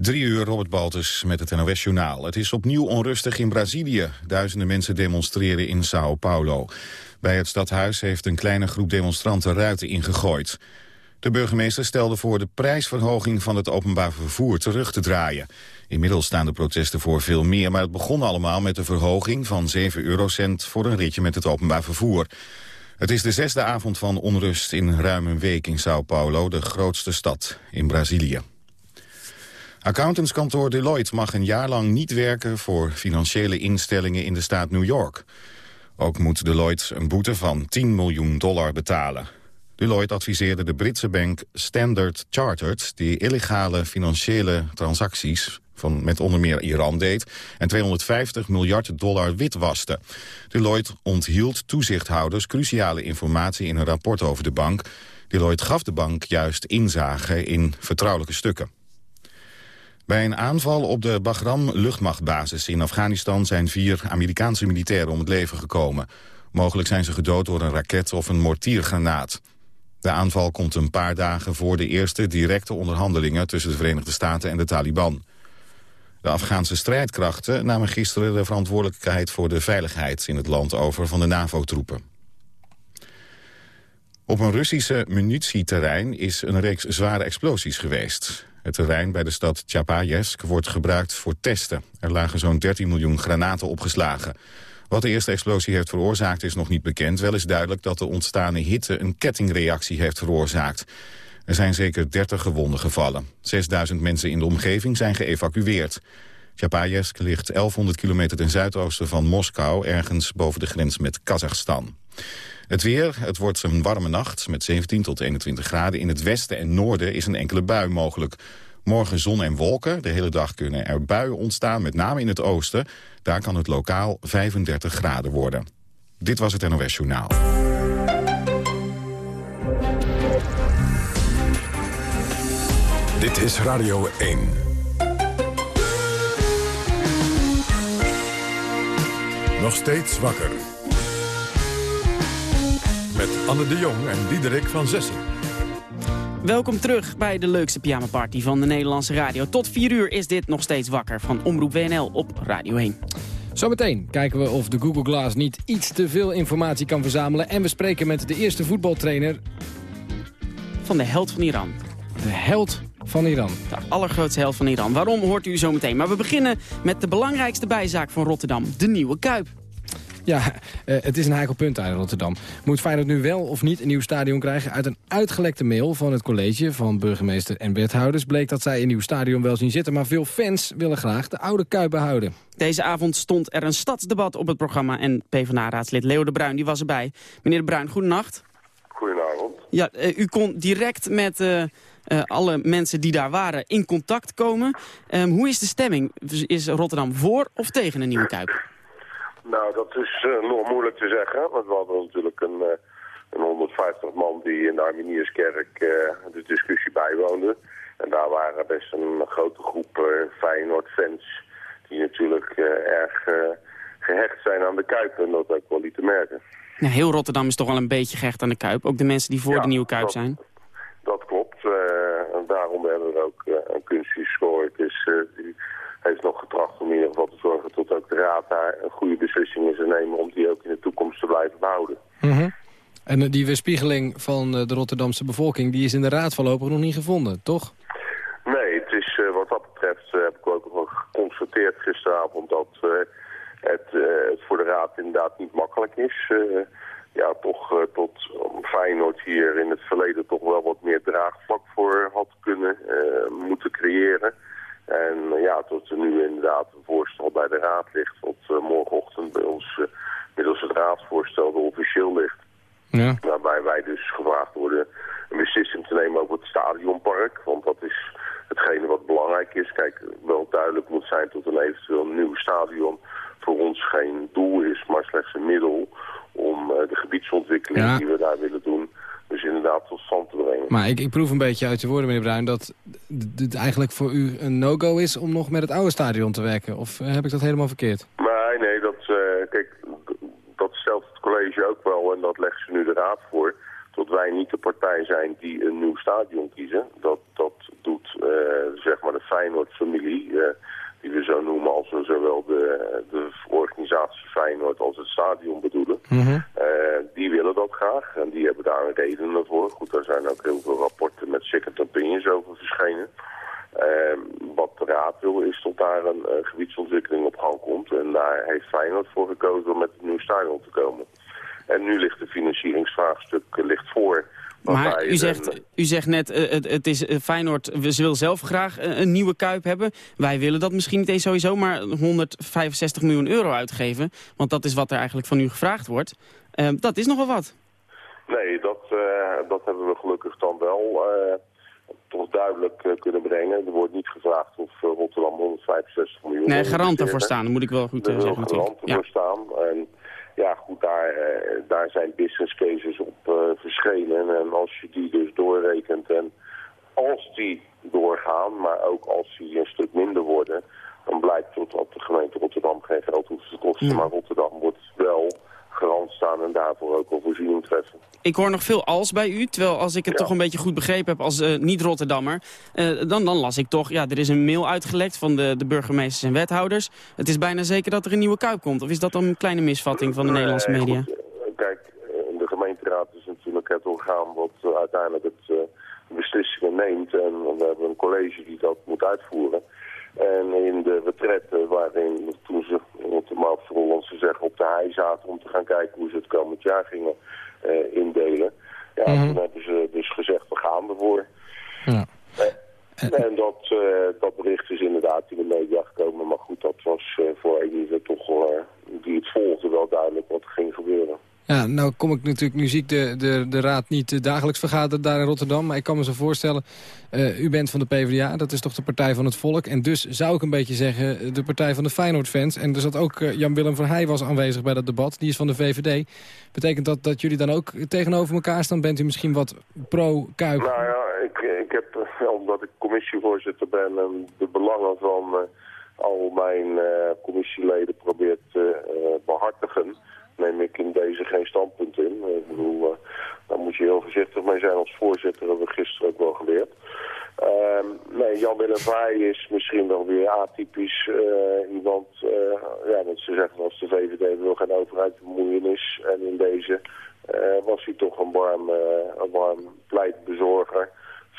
Drie uur, Robert Baltus met het NOS-journaal. Het is opnieuw onrustig in Brazilië. Duizenden mensen demonstreren in Sao Paulo. Bij het stadhuis heeft een kleine groep demonstranten ruiten ingegooid. De burgemeester stelde voor de prijsverhoging van het openbaar vervoer terug te draaien. Inmiddels staan de protesten voor veel meer, maar het begon allemaal met de verhoging van 7 eurocent voor een ritje met het openbaar vervoer. Het is de zesde avond van onrust in ruim een week in Sao Paulo, de grootste stad in Brazilië. Accountantskantoor Deloitte mag een jaar lang niet werken voor financiële instellingen in de staat New York. Ook moet Deloitte een boete van 10 miljoen dollar betalen. Deloitte adviseerde de Britse bank Standard Chartered... die illegale financiële transacties van met onder meer Iran deed... en 250 miljard dollar witwaste. Deloitte onthield toezichthouders cruciale informatie in een rapport over de bank. Deloitte gaf de bank juist inzage in vertrouwelijke stukken. Bij een aanval op de Bagram luchtmachtbasis in Afghanistan... zijn vier Amerikaanse militairen om het leven gekomen. Mogelijk zijn ze gedood door een raket of een mortiergranaat. De aanval komt een paar dagen voor de eerste directe onderhandelingen... tussen de Verenigde Staten en de Taliban. De Afghaanse strijdkrachten namen gisteren de verantwoordelijkheid... voor de veiligheid in het land over van de NAVO-troepen. Op een Russische munitieterrein is een reeks zware explosies geweest. Het terrein bij de stad Tjapajesk wordt gebruikt voor testen. Er lagen zo'n 13 miljoen granaten opgeslagen. Wat de eerste explosie heeft veroorzaakt is nog niet bekend. Wel is duidelijk dat de ontstane hitte een kettingreactie heeft veroorzaakt. Er zijn zeker 30 gewonden gevallen. 6000 mensen in de omgeving zijn geëvacueerd. Tjapajesk ligt 1100 kilometer ten zuidoosten van Moskou... ergens boven de grens met Kazachstan. Het weer, het wordt een warme nacht met 17 tot 21 graden. In het westen en noorden is een enkele bui mogelijk. Morgen zon en wolken. De hele dag kunnen er buien ontstaan, met name in het oosten. Daar kan het lokaal 35 graden worden. Dit was het NOS Journaal. Dit is Radio 1. Nog steeds wakker. Met Anne de Jong en Diederik van Zessen. Welkom terug bij de leukste pyjama-party van de Nederlandse radio. Tot 4 uur is dit nog steeds wakker van Omroep WNL op Radio 1. Zometeen kijken we of de Google Glass niet iets te veel informatie kan verzamelen. En we spreken met de eerste voetbaltrainer... Van de held van Iran. De held van Iran. De allergrootste held van Iran. Waarom hoort u zometeen. Maar we beginnen met de belangrijkste bijzaak van Rotterdam. De Nieuwe Kuip. Ja, uh, het is een heikel punt uit Rotterdam. Moet Feyenoord nu wel of niet een nieuw stadion krijgen? Uit een uitgelekte mail van het college van burgemeester en wethouders... bleek dat zij een nieuw stadion wel zien zitten... maar veel fans willen graag de oude Kuip behouden. Deze avond stond er een stadsdebat op het programma... en PvdA-raadslid Leo de Bruin die was erbij. Meneer de Bruin, goedenacht. Goedenavond. Ja, uh, u kon direct met... Uh, uh, alle mensen die daar waren in contact komen. Um, hoe is de stemming? Is Rotterdam voor of tegen een nieuwe Kuip? Nou, dat is uh, nog moeilijk te zeggen. Want we hadden natuurlijk een, uh, een 150 man die in de Arminierskerk uh, de discussie bijwoonde. En daar waren best een grote groep Feyenoord-fans die natuurlijk erg gehecht zijn aan de Kuip. En dat ook wel niet te merken. Ja, heel Rotterdam is toch wel een beetje gehecht aan de Kuip. Ook de mensen die voor ja, de nieuwe Kuip dat, zijn. Dat klopt. hebben we ook een kunsthistoricus... die heeft nog getracht om in ieder geval te zorgen tot ook de Raad daar een goede beslissing in zou nemen om die ook in de toekomst te blijven behouden. -hmm. En die weerspiegeling van de Rotterdamse bevolking, die is in de Raad voorlopig nog niet gevonden, toch? Nee, het is uh, wat dat betreft, uh, heb ik ook nog geconstateerd gisteravond dat uh, het, het, voor de Raad inderdaad niet makkelijk is. ja, toch tot Feyenoord hier in het verleden toch wel wat meer draagvlak voor had kunnen moeten creëren. En ja, tot er nu inderdaad een voorstel bij de Raad ligt, tot uh, morgenochtend bij ons uh, middels het raadsvoorstel er officieel ligt. Ja. Waarbij wij dus gevraagd worden een beslissing te nemen over het stadionpark. Want dat is hetgene wat belangrijk is. Kijk, wel duidelijk moet zijn tot een eventueel nieuw stadion voor ons geen doel is, maar slechts een middel om uh, de gebiedsontwikkeling ja. die we daar willen doen dus inderdaad tot stand te brengen. Maar ik, ik proef een beetje uit je woorden, meneer Bruin... dat het eigenlijk voor u een no-go is om nog met het oude stadion te werken. Of heb ik dat helemaal verkeerd? Nee, nee, dat, uh, kijk, dat stelt het college ook wel en dat legt ze nu de raad voor. Dat wij niet de partij zijn die een nieuw stadion kiezen. Dat, dat doet uh, zeg maar de Feyenoord-familie, die we zo noemen als we zowel de, de organisatie Feyenoord als het stadion bedoelen, die willen dat graag en die hebben daar een reden voor. Goed, daar zijn ook heel veel rapporten met second opinions over verschenen. Uh, wat de Raad wil is dat daar een uh, gebiedsontwikkeling op gang komt. En daar heeft Feyenoord voor gekozen om met een nieuw stadion te komen. En nu ligt de financieringsvraagstuk uh, ligt voor. Maar u zegt, u zegt net, het, het is Feyenoord, ze wil zelf graag een nieuwe Kuip hebben. Wij willen dat misschien niet eens sowieso, maar 165 miljoen euro uitgeven. Want dat is wat er eigenlijk van u gevraagd wordt. Ehm, dat is nogal wat. Nee, dat, dat hebben we gelukkig dan wel toch duidelijk kunnen brengen. Er wordt niet gevraagd of Rotterdam 165 miljoen... Nee, garant daarvoor staan, dat moet ik wel goed zeggen. Er garant ervoor staan. En ja, goed, daar, daar zijn business cases op verschenen. En als je die dus doorrekent en als die doorgaan, maar ook als die een stuk minder worden... dan blijkt dat de gemeente Rotterdam geen geld hoeft te kosten. Maar Rotterdam wordt wel garant staan en daarvoor ook een voorziening treffen. Ik hoor nog veel als bij u, terwijl als ik het toch een beetje goed begrepen heb als uh, niet-Rotterdammer, uh, dan, dan las ik toch, ja, er is een mail uitgelekt van de, de burgemeesters en wethouders. Het is bijna zeker dat er een nieuwe Kuip komt. Of is dat dan een kleine misvatting van de nee, Nederlandse media? Goed. Kijk, de gemeenteraad is natuurlijk het orgaan wat uiteindelijk het beslissingen neemt. En we hebben een college die dat moet uitvoeren. En in de retraite waarin toen ze, om het maar voor Hollandse zeggen, op de hei zaten om te gaan kijken hoe ze het komend jaar gingen uh, indelen. Ja, mm -hmm. toen hebben ze dus gezegd, we gaan ervoor. Ja. En, en dat, uh, dat bericht is inderdaad in de media gekomen. Maar goed, dat was uh, voor die, toch, die het volgde wel duidelijk wat er ging gebeuren. Ja, nou kom ik natuurlijk, nu zie ik de, de, de raad niet dagelijks vergaderen daar in Rotterdam. Maar ik kan me zo voorstellen, uh, u bent van de PvdA, dat is toch de partij van het volk. En dus zou ik een beetje zeggen, de partij van de Feyenoord-fans. En er zat ook Jan-Willem van Heij was aanwezig bij dat debat, die is van de VVD. Betekent dat dat jullie dan ook tegenover elkaar staan? Bent u misschien wat pro-Kuip? Nou ja, ik, ik heb, omdat ik commissievoorzitter ben en de belangen van al mijn commissieleden probeert te behartigen neem ik in deze geen standpunt in. Ik bedoel, uh, daar moet je heel voorzichtig mee zijn als voorzitter. Dat hebben we gisteren ook wel geleerd. Uh, nee, Jan Willem is misschien wel weer atypisch uh, iemand. Uh, ja, dat ze zeggen als de VVD wil geen overheidsbemoeienis. En in deze was hij toch een warm, een warm pleitbezorger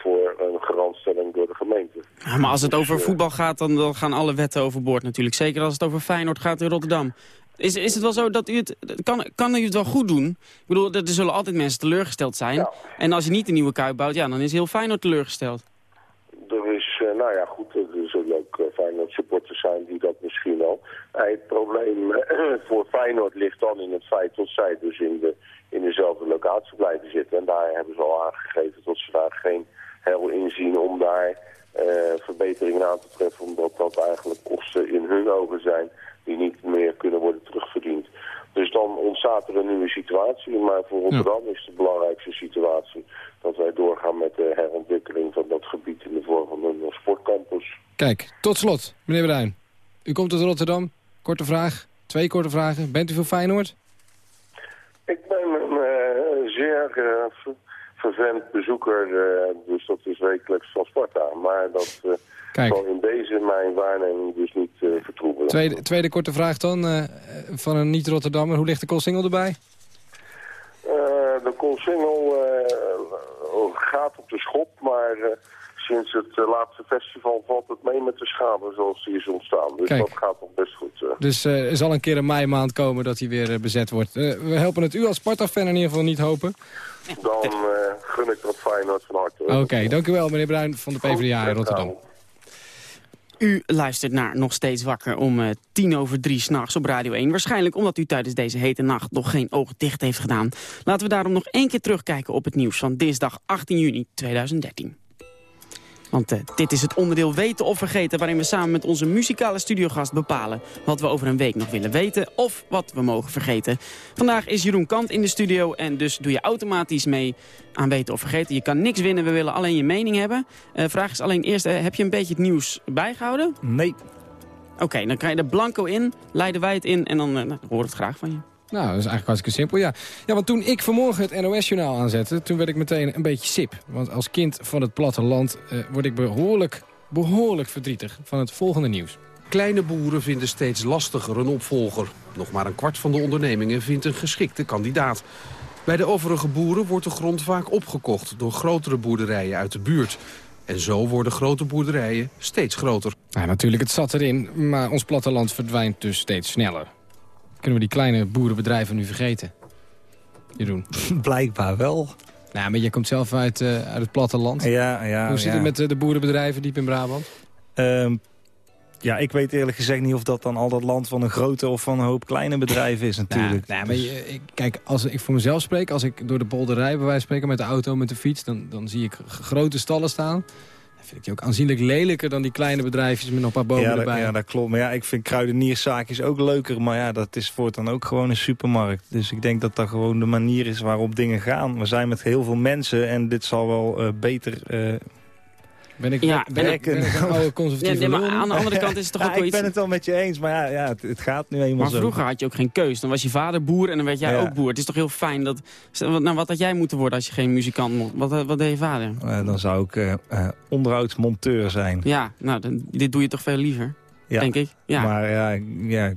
voor een garantstelling door de gemeente. Ja, maar als het over voetbal gaat, dan, dan gaan alle wetten overboord natuurlijk. Zeker als het over Feyenoord gaat in Rotterdam. Is, is het wel zo dat u het... Kan, kan u het wel goed doen? Ik bedoel, er zullen altijd mensen teleurgesteld zijn. Ja. En als je niet een nieuwe kuip bouwt, ja, dan is heel Feyenoord teleurgesteld. Er is, uh, nou ja, goed, er zullen ook uh, Feyenoord supporters zijn die dat misschien al. Uh, het probleem voor Feyenoord ligt dan in het feit dat zij dus in, de, in dezelfde locatie blijven zitten. En daar hebben ze al aangegeven dat ze daar geen hel in zien om daar verbeteringen aan te treffen. Omdat dat eigenlijk kosten in hun ogen zijn die niet meer kunnen worden terugverdiend. Dus dan ontstaat er een nieuwe situatie. Maar voor Rotterdam ja. is de belangrijkste situatie dat wij doorgaan met de herontwikkeling van dat gebied in de vorm van een sportcampus. Kijk, tot slot, meneer Bruin. U komt uit Rotterdam. Korte vraag, twee korte vragen. Bent u voor Feyenoord? Ik ben een uh, zeer uh, vervent bezoeker, uh, dus dat is wekelijks van Sparta. Maar dat Kijk. zal in deze mijn waarneming dus niet uh, vertroebelen. Tweede, tweede korte vraag dan, van een niet-Rotterdammer. Hoe ligt de Koolsingel erbij? De Koolsingel gaat op de schop, maar sinds het laatste festival valt het mee met de schade zoals die is ontstaan. Dus Kijk. dat gaat nog best goed. Dus er zal een keer een mei maand komen dat hij weer bezet wordt. we helpen het u als Sparta-fan in ieder geval niet hopen. Dan gun ik dat Feyenoord van harte. Oké, okay, dank u wel meneer Bruin van de PvdA in Rotterdam. U luistert naar Nog Steeds Wakker om uh, tien over drie s'nachts op Radio 1. Waarschijnlijk omdat u tijdens deze hete nacht nog geen ogen dicht heeft gedaan. Laten we daarom nog één keer terugkijken op het nieuws van dinsdag 18 juni 2013. Want uh, dit is het onderdeel Weten of Vergeten... waarin we samen met onze muzikale studiogast bepalen... wat we over een week nog willen weten of wat we mogen vergeten. Vandaag is Jeroen Kant in de studio... en dus doe je automatisch mee aan Weten of Vergeten. Je kan niks winnen, we willen alleen je mening hebben. Uh, vraag is alleen eerst, uh, heb je een beetje het nieuws bijgehouden? Nee. Oké, okay, dan krijg je er blanco in, leiden wij het in... en dan nou, hoor het graag van je. Nou, dat is eigenlijk hartstikke simpel, ja. Ja, want toen ik vanmorgen het NOS-journaal aanzette... toen werd ik meteen een beetje sip. Want als kind van het platteland uh, word ik behoorlijk behoorlijk verdrietig van het volgende nieuws. Kleine boeren vinden steeds lastiger een opvolger. Nog maar een kwart van de ondernemingen vindt een geschikte kandidaat. Bij de overige boeren wordt de grond vaak opgekocht door grotere boerderijen uit de buurt. En zo worden grote boerderijen steeds groter. Ja, natuurlijk, het zat erin, maar ons platteland verdwijnt dus steeds sneller. Kunnen we die kleine boerenbedrijven nu vergeten? Jeroen. Blijkbaar wel. Nou, maar je komt zelf uit, uh, uit het platteland. Ja, ja, Hoe zit ja. het met uh, de boerenbedrijven diep in Brabant? Um, ja, ik weet eerlijk gezegd niet of dat dan al dat land van een grote of van een hoop kleine bedrijven is natuurlijk. Nou, nou maar je, ik, kijk, als ik voor mezelf spreek, als ik door de polderij bij wijze van spreken met de auto, met de fiets, dan, dan zie ik grote stallen staan. Dan vind ik die ook aanzienlijk lelijker dan die kleine bedrijfjes met nog een paar bomen ja, erbij. Dat, ja, dat klopt. Maar ja, ik vind kruidenierszaakjes ook leuker. Maar ja, dat is voortaan ook gewoon een supermarkt. Dus ik denk dat dat gewoon de manier is waarop dingen gaan. We zijn met heel veel mensen en dit zal wel uh, beter... Uh, ben ik, ja, ben, ik, ben ik een oude conservatieve ja, nee, maar aan de andere kant is het toch ja, ook wel ik iets... ben het wel met je eens, maar ja, ja het, het gaat nu eenmaal maar zo. vroeger had je ook geen keus. Dan was je vader boer en dan werd jij Ja. ook boer. Het is toch heel fijn dat... Nou, wat had jij moeten worden als je geen muzikant mocht? Wat, wat deed je vader? Uh, dan zou ik uh, uh, onderhoudsmonteur zijn. Ja, nou, dan, dit doe je toch veel liever, ja. denk ik. Ja. Maar ja... ja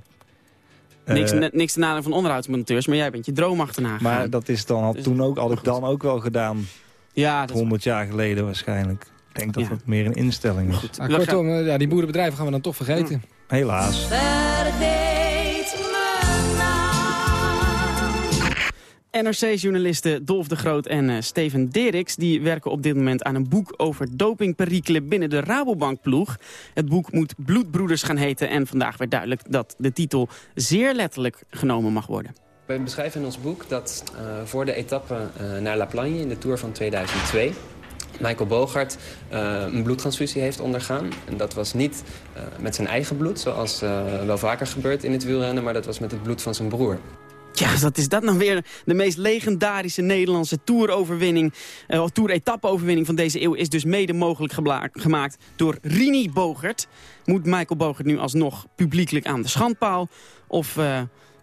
Niks, niks te nadelen van onderhoudsmonteurs, maar jij bent je droom achterna gegaan. Maar dat is dan, had, Dus- toen ook, had ik dan ook wel gedaan. ja, dat is 100 jaar geleden waarschijnlijk. Ik denk dat Ja. het meer een instelling is. goed. Ah, kortom, uh, ja, die boerenbedrijven gaan we dan toch vergeten. Helaas. Vergeet me nou. NRC-journalisten Dolf de Groot en uh, Steven Deriks... die werken op dit moment aan een boek over dopingperikelen binnen de Rabobank-ploeg. Het boek moet Bloedbroeders gaan heten... en vandaag werd duidelijk dat de titel zeer letterlijk genomen mag worden. We beschrijven in ons boek dat uh, voor de etappe uh, naar La Plagne in de Tour van 2002... Michael Bogart uh, een bloedtransfusie heeft ondergaan. En dat was niet uh, met zijn eigen bloed, zoals uh, wel vaker gebeurt in het wielrennen... maar dat was met het bloed van zijn broer. Ja, wat is dat nou weer? De meest legendarische Nederlandse toeroverwinning, uh, toer-etappe-overwinning van deze eeuw... is dus mede mogelijk gemaakt door Rini Bogert. Moet Michael Bogert nu alsnog publiekelijk aan de schandpaal? Of...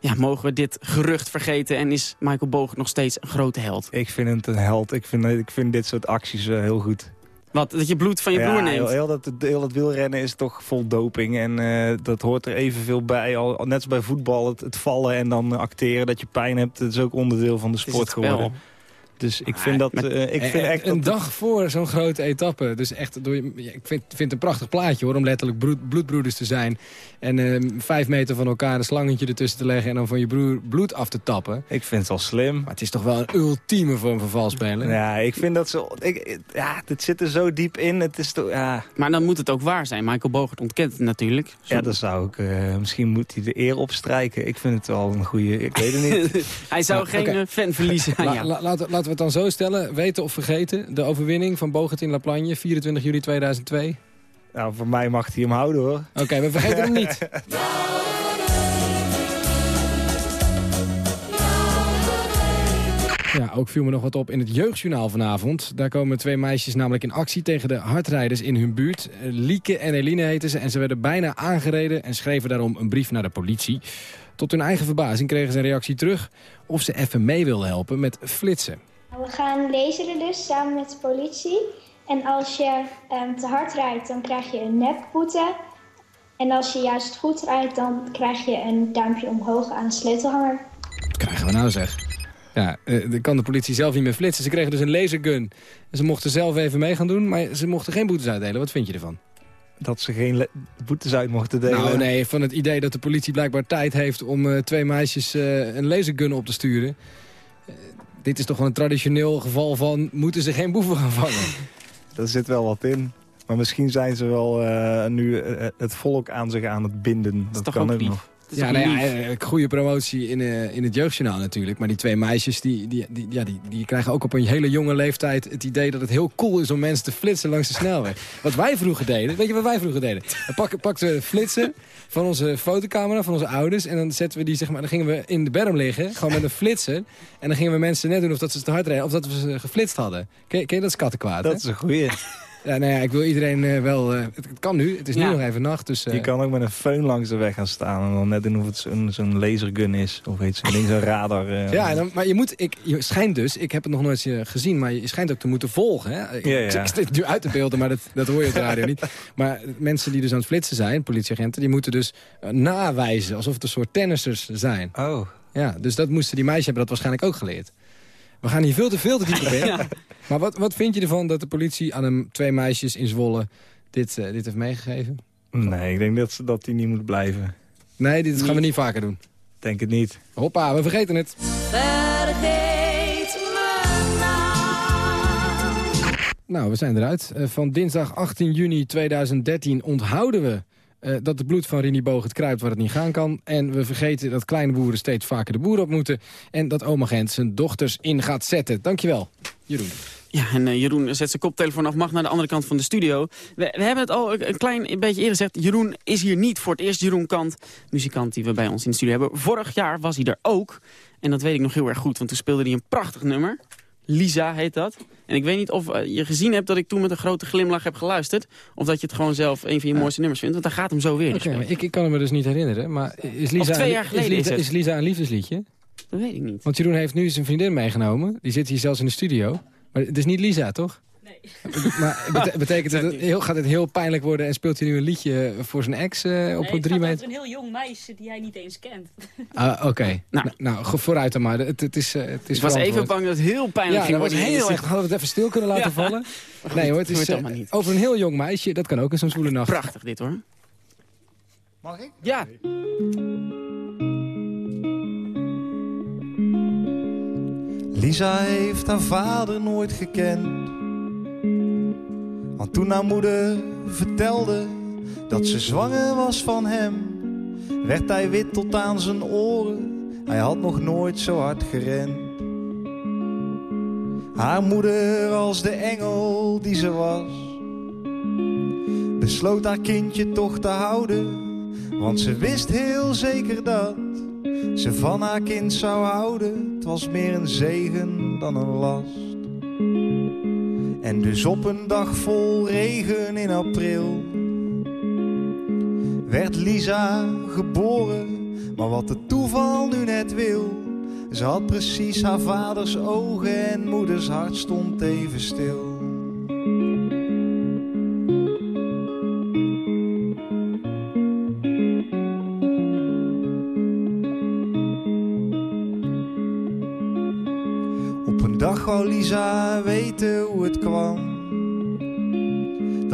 Ja, mogen we dit gerucht vergeten en is Michael Bogert nog steeds een grote held? Ik vind het een held. Ik vind, ik vind dit soort acties uh, heel goed. Wat, dat je bloed van je ja, broer neemt? Heel, heel, dat, heel dat wielrennen is toch vol doping. En uh, dat hoort er evenveel bij. Al, net als bij voetbal, het, het, vallen en dan acteren dat je pijn hebt. Dat is ook onderdeel van de sport geworden. Dus ik vind dat... Uh, ik vind echt een dat dag voor zo'n grote etappe. Dus echt, door, ik vind, vind het een prachtig plaatje hoor, om letterlijk bloed, bloedbroeders te zijn. En uh, vijf meter van elkaar een slangetje ertussen te leggen... en dan van je broer bloed af te tappen. Ik vind het wel slim. Maar het is toch wel een ultieme vorm van valspelen? Ja, ik vind dat zo... Ik, ja, dit zit er zo diep in. Het is toch... Ja. Maar dan moet het ook waar zijn. Michael Bogert ontkent het natuurlijk. Zo. Ja, dat zou ik... Uh, misschien moet hij de eer opstrijken. Ik vind het wel een goede... Ik weet het niet. hij zou geen okay. fan verliezen. La, ja. la, laten, laten we het dan zo stellen. Weten of vergeten. De overwinning van Bogert in La Plagne, 24 juli 2002. Nou, voor mij mag hij hem houden, hoor. Oké, okay, we vergeten hem niet. Ja, ook viel me nog wat op in het jeugdjournaal vanavond. Daar komen twee meisjes namelijk in actie tegen de hardrijders in hun buurt. Lieke en Eline heten ze en ze werden bijna aangereden... en schreven daarom een brief naar de politie. Tot hun eigen verbazing kregen ze een reactie terug... of ze even mee wilden helpen met flitsen. We gaan laseren dus samen met de politie. En als je um, te hard rijdt, dan krijg je een nepboete. En als je juist goed rijdt, dan krijg je een duimpje omhoog aan de sleutelhanger. Wat krijgen we nou zeg? Ja, uh, dan kan de politie zelf niet meer flitsen. Ze kregen dus een lasergun. En ze mochten zelf even mee gaan doen, maar ze mochten geen boetes uitdelen. Wat vind je ervan? Dat ze geen boetes uit mochten delen? Nou nee, van het idee dat de politie blijkbaar tijd heeft om uh, twee meisjes uh, een lasergun op te sturen. Dit is toch wel een traditioneel geval van... moeten ze geen boeven gaan vangen? Daar zit wel wat in. Maar misschien zijn ze wel uh, nu uh, het volk aan zich aan het binden. Dat, dat kan ook lief. nog. Ja, nou ja, goede promotie in, uh, in het jeugdjournaal natuurlijk. Maar die twee meisjes die, die, die, ja, die, die krijgen ook op een hele jonge leeftijd het idee dat het heel cool is om mensen te flitsen langs de snelweg. Wat wij vroeger deden, weet je wat wij vroeger deden? Dan pakken, pakten we flitsen van onze fotocamera, van onze ouders. En dan zetten we die, zeg maar, dan gingen we in de berm liggen, gewoon met een flitser. En dan gingen we mensen net doen of dat ze te hard reden, of dat we ze geflitst hadden. Ken, ken je dat skattenkwaad? Dat hè? is een goeie. Ja, nou ja, ik wil iedereen eh, wel... eh, het, het kan nu, het is nu Ja. nog even nacht, dus... eh, Je kan ook met een föhn langs de weg gaan staan. En dan net doen of het zo'n zo'n lasergun is. Of heet zo'n ding, zo'n radar. eh. Ja, en dan, maar je moet, ik, je schijnt dus, ik heb het nog nooit gezien, maar je schijnt ook te moeten volgen. Hè? Ik, Ja, ja. ik zit nu uit te beelden, maar dat, dat hoor je op de radio niet. Maar mensen die dus aan het flitsen zijn, politieagenten, die moeten dus nawijzen, alsof het een soort tennissers zijn. Oh. Ja, dus dat moesten die meisjes hebben dat waarschijnlijk ook geleerd. We gaan hier veel te veel te diep op in. Maar wat, wat vind je ervan dat de politie aan hem twee meisjes in Zwolle dit, eh, dit heeft meegegeven? Nee, ik denk dat, ze- dat die niet moet blijven. Nee, dit gaan we niet vaker doen. Denk het niet. Hoppa, we vergeten het. Vergeet me naam. Nou, we zijn eruit. Eh, van dinsdag 18 juni 2013 onthouden we eh, dat het bloed van Rini Boog kruipt waar het niet gaan kan. En we vergeten dat kleine boeren steeds vaker de boer op moeten. En dat oma Gent zijn dochters in gaat zetten. Dankjewel, Jeroen. Ja, en eh, Jeroen zet zijn koptelefoon af, mag naar de andere kant van de studio. We, we hebben het al een klein beetje eerder gezegd. Jeroen is hier niet voor het eerst. Jeroen Kant, muzikant die we bij ons in de studio hebben. Vorig jaar was hij er ook. En dat weet ik nog heel erg goed, want toen speelde hij een prachtig nummer. Lisa heet dat. En ik weet niet of eh, je gezien hebt dat ik toen met een grote glimlach heb geluisterd. Of dat je het gewoon zelf een van je mooiste nummers vindt. Want dan gaat hem zo weer. Oké, maar ik, ik kan het me dus niet herinneren. Maar is Lisa, Of twee jaar geleden is, Lisa, is Lisa een liefdesliedje? Dat weet ik niet. Want Jeroen heeft nu zijn vriendin meegenomen. Die zit hier zelfs in de studio. Maar het is niet Lisa, toch? Maar bete- betekent het, heel, gaat het heel pijnlijk worden... en speelt hij nu een liedje voor zijn ex eh, op Nee, een het drie gaat over meter? een heel jong meisje die hij niet eens kent. Ah, Oké. Nou, nou, go- vooruit dan maar. Het, het is, eh, het is Ik was even bang dat het heel pijnlijk ja, ging dat worden. heel erg. Hadden we het even stil kunnen laten Ja. vallen? Nee hoor, het is eh, niet. over een heel jong meisje. Dat kan ook in zo'n zwoele nacht. Prachtig dit hoor. Mag ik? Ja. Lisa heeft haar vader nooit gekend. Want toen haar moeder vertelde dat ze zwanger was van hem, werd hij wit tot aan zijn oren. Hij had nog nooit zo hard gerend. Haar moeder als de engel die ze was, besloot haar kindje toch te houden. Want ze wist heel zeker dat ze van haar kind zou houden. Het was meer een zegen dan een last. En dus op een dag vol regen in april werd Lisa geboren. Maar wat het toeval nu net wil, ze had precies haar vaders ogen en moeders hart stond even stil.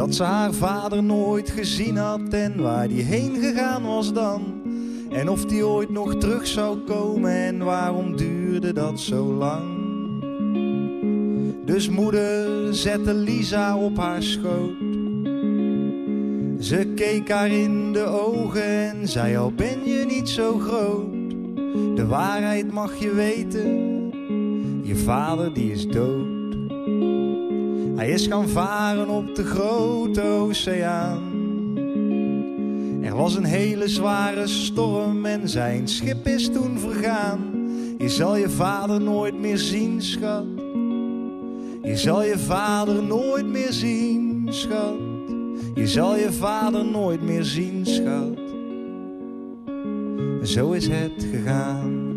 Dat ze haar vader nooit gezien had en waar die heen gegaan was dan. En of die ooit nog terug zou komen en waarom duurde dat zo lang. Dus moeder zette Lisa op haar schoot. Ze keek haar in de ogen en zei al ben je niet zo groot. De waarheid mag je weten, je vader die is dood. Hij is gaan varen op de grote oceaan. Er was een hele zware storm en zijn schip is toen vergaan. Je zal je vader nooit meer zien, schat. Je zal je vader nooit meer zien, schat. Je zal je vader nooit meer zien, schat. Zo is het gegaan.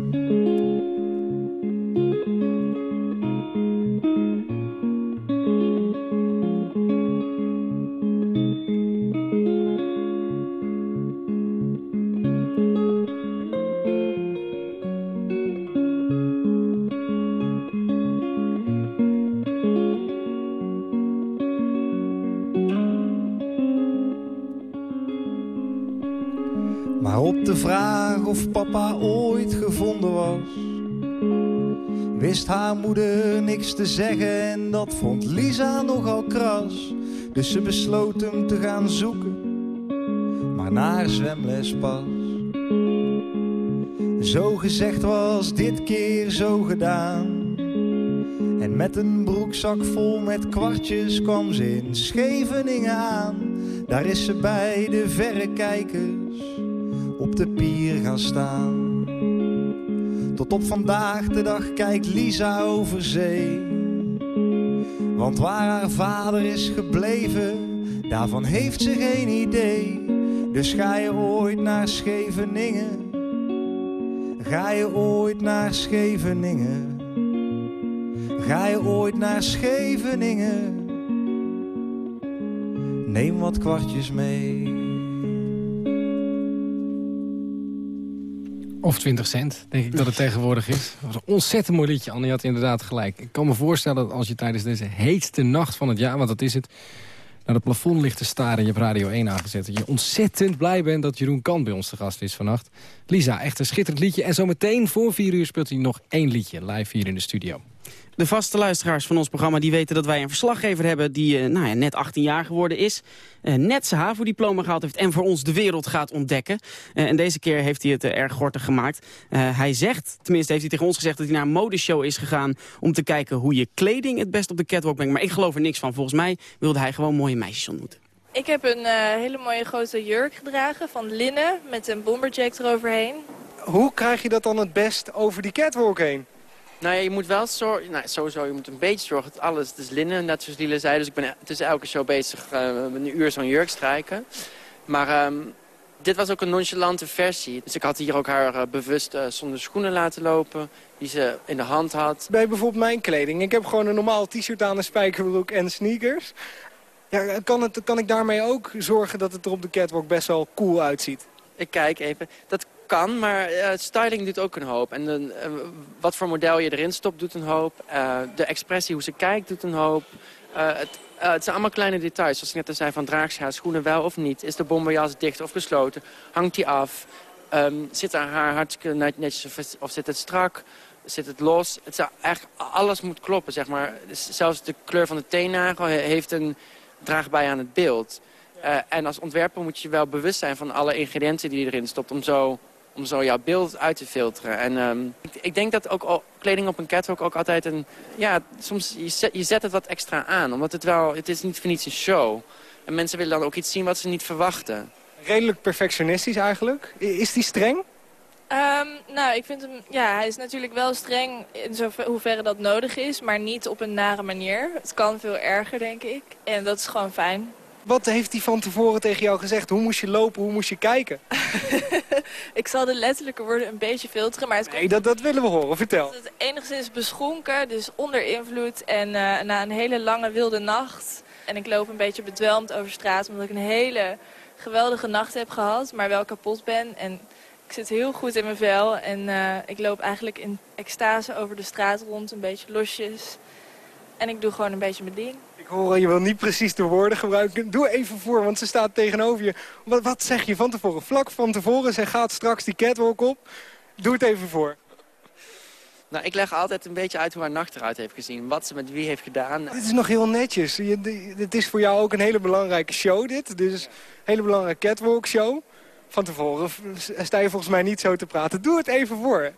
Of papa ooit gevonden was, wist haar moeder niks te zeggen en dat vond Lisa nogal kras. Dus ze besloot hem te gaan zoeken, maar naar zwemles pas. Zo gezegd was dit keer zo gedaan. En met een broekzak vol met kwartjes kwam ze in Scheveningen aan. Daar is ze bij de verrekijkers op de pier gaan staan. Tot op vandaag de dag kijkt Lisa over zee. Want waar haar vader is gebleven, daarvan heeft ze geen idee. Dus ga je ooit naar Scheveningen? Ga je ooit naar Scheveningen? Ga je ooit naar Scheveningen? Neem wat kwartjes mee. Of 20 cent, denk ik dat het tegenwoordig is. Dat was een ontzettend mooi liedje. Annie had inderdaad gelijk. Ik kan me voorstellen dat als je tijdens deze heetste nacht van het jaar... want dat is het, naar het plafond ligt te staren... en je hebt Radio 1 aangezet... dat je ontzettend blij bent dat Jeroen Kan bij ons te gast is vannacht. Lisa, echt een schitterend liedje. En zometeen voor vier uur speelt hij nog één liedje live hier in de studio. De vaste luisteraars van ons programma die weten dat wij een verslaggever hebben... die uh, nou ja, net 18 jaar geworden is, uh, net zijn HAVO-diploma gehaald heeft... en voor ons de wereld gaat ontdekken. Uh, en deze keer heeft hij het erg gortig gemaakt. hij zegt, tenminste heeft hij tegen ons gezegd... dat hij naar een modeshow is gegaan om te kijken hoe je kleding het best op de catwalk brengt. Maar ik geloof er niks van. Volgens mij wilde hij gewoon mooie meisjes ontmoeten. Ik heb een hele mooie grote jurk gedragen van linnen met een bomberjack eroverheen. Hoe krijg je dat dan het best over die catwalk heen? Nou ja, je moet wel zorgen, nou, sowieso, je moet een beetje zorgen dat alles, het is linnen, net zoals Lila zei. Dus ik ben tussen elke show bezig uh, met een uur zo'n jurk strijken. Maar um, dit was ook een nonchalante versie. Dus ik had hier ook haar uh, bewust uh, zonder schoenen laten lopen, die ze in de hand had. Bij bijvoorbeeld mijn kleding. Ik heb gewoon een normaal t-shirt aan, een spijkerbroek en sneakers. Ja, kan, het, kan ik daarmee ook zorgen dat het er op de catwalk best wel cool uitziet? Ik kijk even. Dat kan, maar uh, styling doet ook een hoop. En de, uh, wat voor model je erin stopt doet een hoop. Uh, de expressie, hoe ze kijkt, doet een hoop. het, het zijn allemaal kleine details. Zoals ik net al zei, van draagt ze haar schoenen wel of niet? Is de bomberjas dicht of gesloten? Hangt die af? Um, zit haar haar hartstikke netjes of, zit het strak? Zit het los? Het is echt, alles moet kloppen, zeg maar. Zelfs de kleur van de teennagel heeft een draag bij aan het beeld. Uh, en als ontwerper moet je wel bewust zijn van alle ingrediënten die je erin stopt... om zo om zo jouw beeld uit te filteren. En um, ik, ik, denk dat ook al, kleding op een catwalk ook altijd een... Ja, soms je zet, je zet het wat extra aan. Omdat het wel... Het is niet voor niets een show. En mensen willen dan ook iets zien wat ze niet verwachten. Redelijk perfectionistisch eigenlijk. Is die streng? Um, nou, ik vind hem... Ja, hij is natuurlijk wel streng in hoeverre dat nodig is. Maar niet op een nare manier. Het kan veel erger, denk ik. En dat is gewoon fijn. Wat heeft hij van tevoren tegen jou gezegd? Hoe moest je lopen? Hoe moest je kijken? ik zal de letterlijke woorden een beetje filteren. Maar het nee, dat, dat willen we horen. Vertel. Het is enigszins beschonken, dus onder invloed. En uh, na een hele lange wilde nacht. En ik loop een beetje bedwelmd over straat. Omdat ik een hele geweldige nacht heb gehad. Maar wel kapot ben. En ik zit heel goed in mijn vel. En uh, ik loop eigenlijk in extase over de straat rond. Een beetje losjes. En ik doe gewoon een beetje mijn ding. Ik hoor, je wil niet precies de woorden gebruiken. Doe even voor, want ze staat tegenover je. Wat, wat zeg je van tevoren? Vlak van tevoren, zij gaat straks die catwalk op. Doe het even voor. Nou, ik leg altijd een beetje uit hoe haar nacht eruit heeft gezien. Wat ze met wie heeft gedaan. Dit is nog heel netjes. Het is voor jou ook een hele belangrijke show, dit. Dit is een hele belangrijke catwalk show. Van tevoren sta je volgens mij niet zo te praten. Doe het even voor.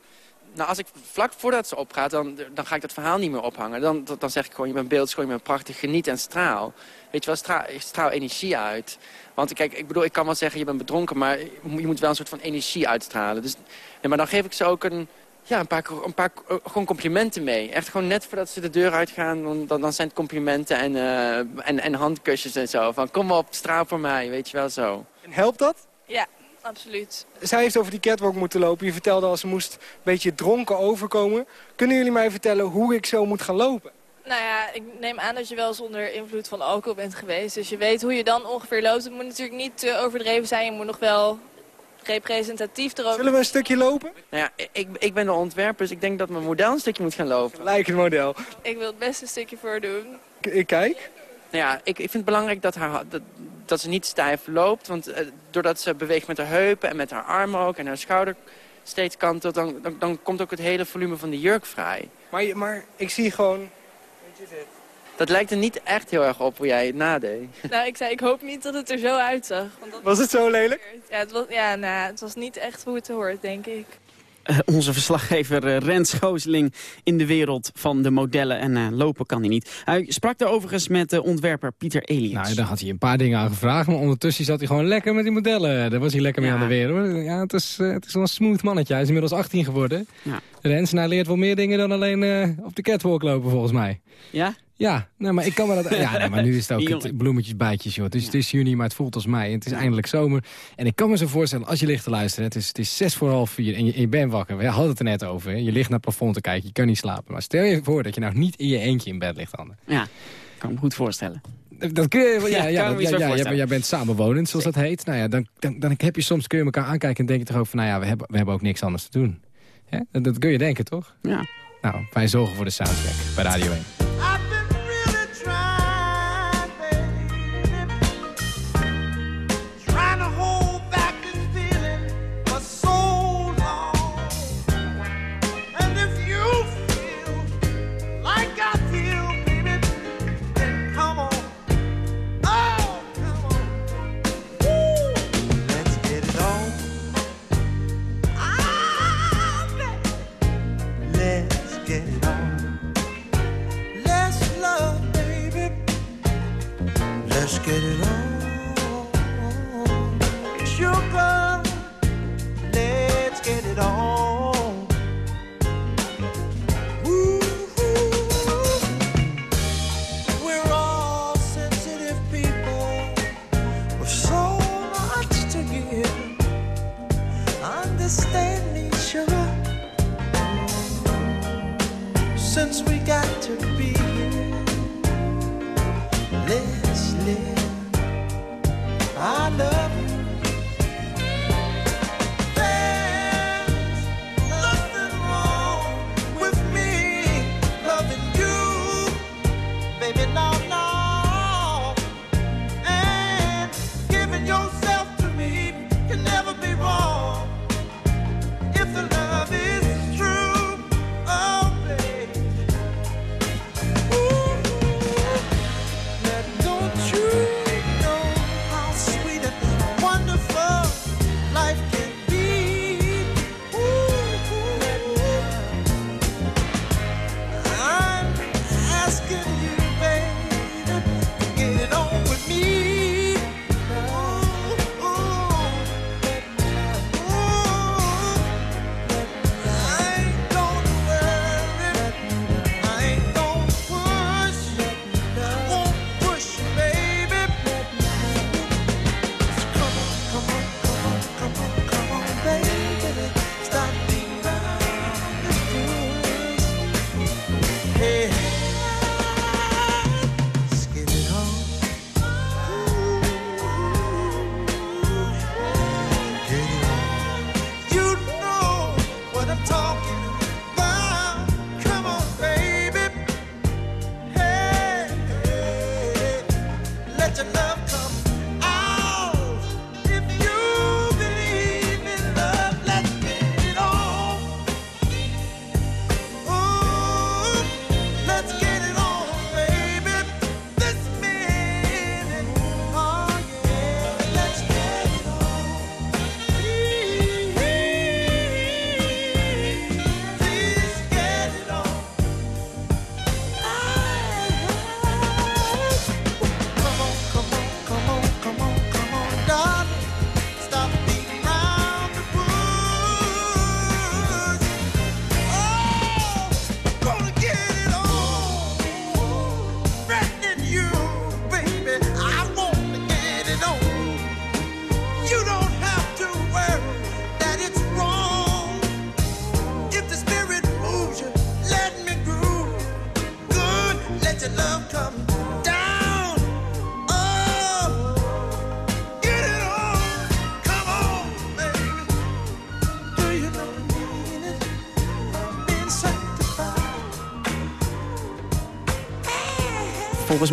Nou, als ik vlak voordat ze opgaat, dan, dan ga ik dat verhaal niet meer ophangen. Dan, dan zeg ik gewoon, je bent beeldschoon, je bent prachtig, geniet en straal. Weet je wel, straal, straal energie uit. Want kijk, ik bedoel, ik kan wel zeggen, je bent bedronken, maar je moet wel een soort van energie uitstralen. Dus, nee, maar dan geef ik ze ook een, ja, een paar, een paar gewoon complimenten mee. Echt gewoon net voordat ze de deur uitgaan, dan, dan, dan zijn het complimenten en, uh, en, en handkusjes en zo. Van, kom op, straal voor mij, weet je wel zo. En helpt dat? Ja, absoluut. Zij heeft over die catwalk moeten lopen. Je vertelde al, ze moest een beetje dronken overkomen. Kunnen jullie mij vertellen hoe ik zo moet gaan lopen? Nou ja, ik neem aan dat je wel zonder invloed van alcohol bent geweest. Dus je weet hoe je dan ongeveer loopt. Het moet natuurlijk niet te overdreven zijn. Je moet nog wel representatief erover... Zullen we een stukje lopen? Nou ja, ik, ik ben de ontwerper, dus ik denk dat mijn model een stukje moet gaan lopen. Lijkt het model. Ik wil het best een stukje voor doen. ik kijk. Nou ja, ik, ik vind het belangrijk dat, haar, dat, dat ze niet stijf loopt. Want uh, doordat ze beweegt met haar heupen en met haar armen ook en haar schouder steeds kantelt... Dan, dan, dan komt ook het hele volume van de jurk vrij. Maar, maar ik zie gewoon... Weet je dit? Dat lijkt er niet echt heel erg op hoe jij het nadeed. Nou, ik zei, ik hoop niet dat het er zo uitzag. Want dat was het zo lelijk? Ja, het was, ja nou, het was niet echt hoe het hoort, denk ik. Uh, onze verslaggever uh, Rens Gooseling in de wereld van de modellen. En uh, lopen kan hij niet. Hij sprak daar overigens met ontwerper Pieter Elias. Nou, daar had hij een paar dingen aan gevraagd. Maar ondertussen zat hij gewoon lekker met die modellen. Daar was hij lekker mee aan de weer. Ja, het is, het is wel een smooth mannetje. Hij is inmiddels 18 geworden. Ja. Rens, hij leert wel meer dingen dan alleen op de catwalk lopen volgens mij. Ja? Ja, nee, maar ik kan me dat... Ja, nee, maar nu is het ook het jongen. bloemetjes bijtjes, joh. Het is, het is juni, maar het voelt als mei. En het is eindelijk zomer. En ik kan me zo voorstellen, als je ligt te luisteren... het is, het is zes voor half vier en je, en je bent wakker. We hadden het er net over. Hè. Je ligt naar het plafond te kijken, je kan niet slapen. Maar stel je voor dat je nou niet in je eentje in bed ligt, Anne. Ja, kan me goed voorstellen. Dat kun je, ja, Ja, ja, dat- ja, jij, voorstellen. jij bent samenwonend, zoals dat heet. Nou ja, dan, dan, dan heb je soms, kun je elkaar aankijken en denk je toch ook van... nou ja, we hebben, we hebben ook niks anders te doen. Hè? Dat, dat kun je denken, toch? Ja. Nou, wij zorgen voor de soundtrack bij Radio 1. Get it on. Sugar, let's get it on. Ooh, we're all sensitive people with so much to give. Understand me, sugar. Since we got to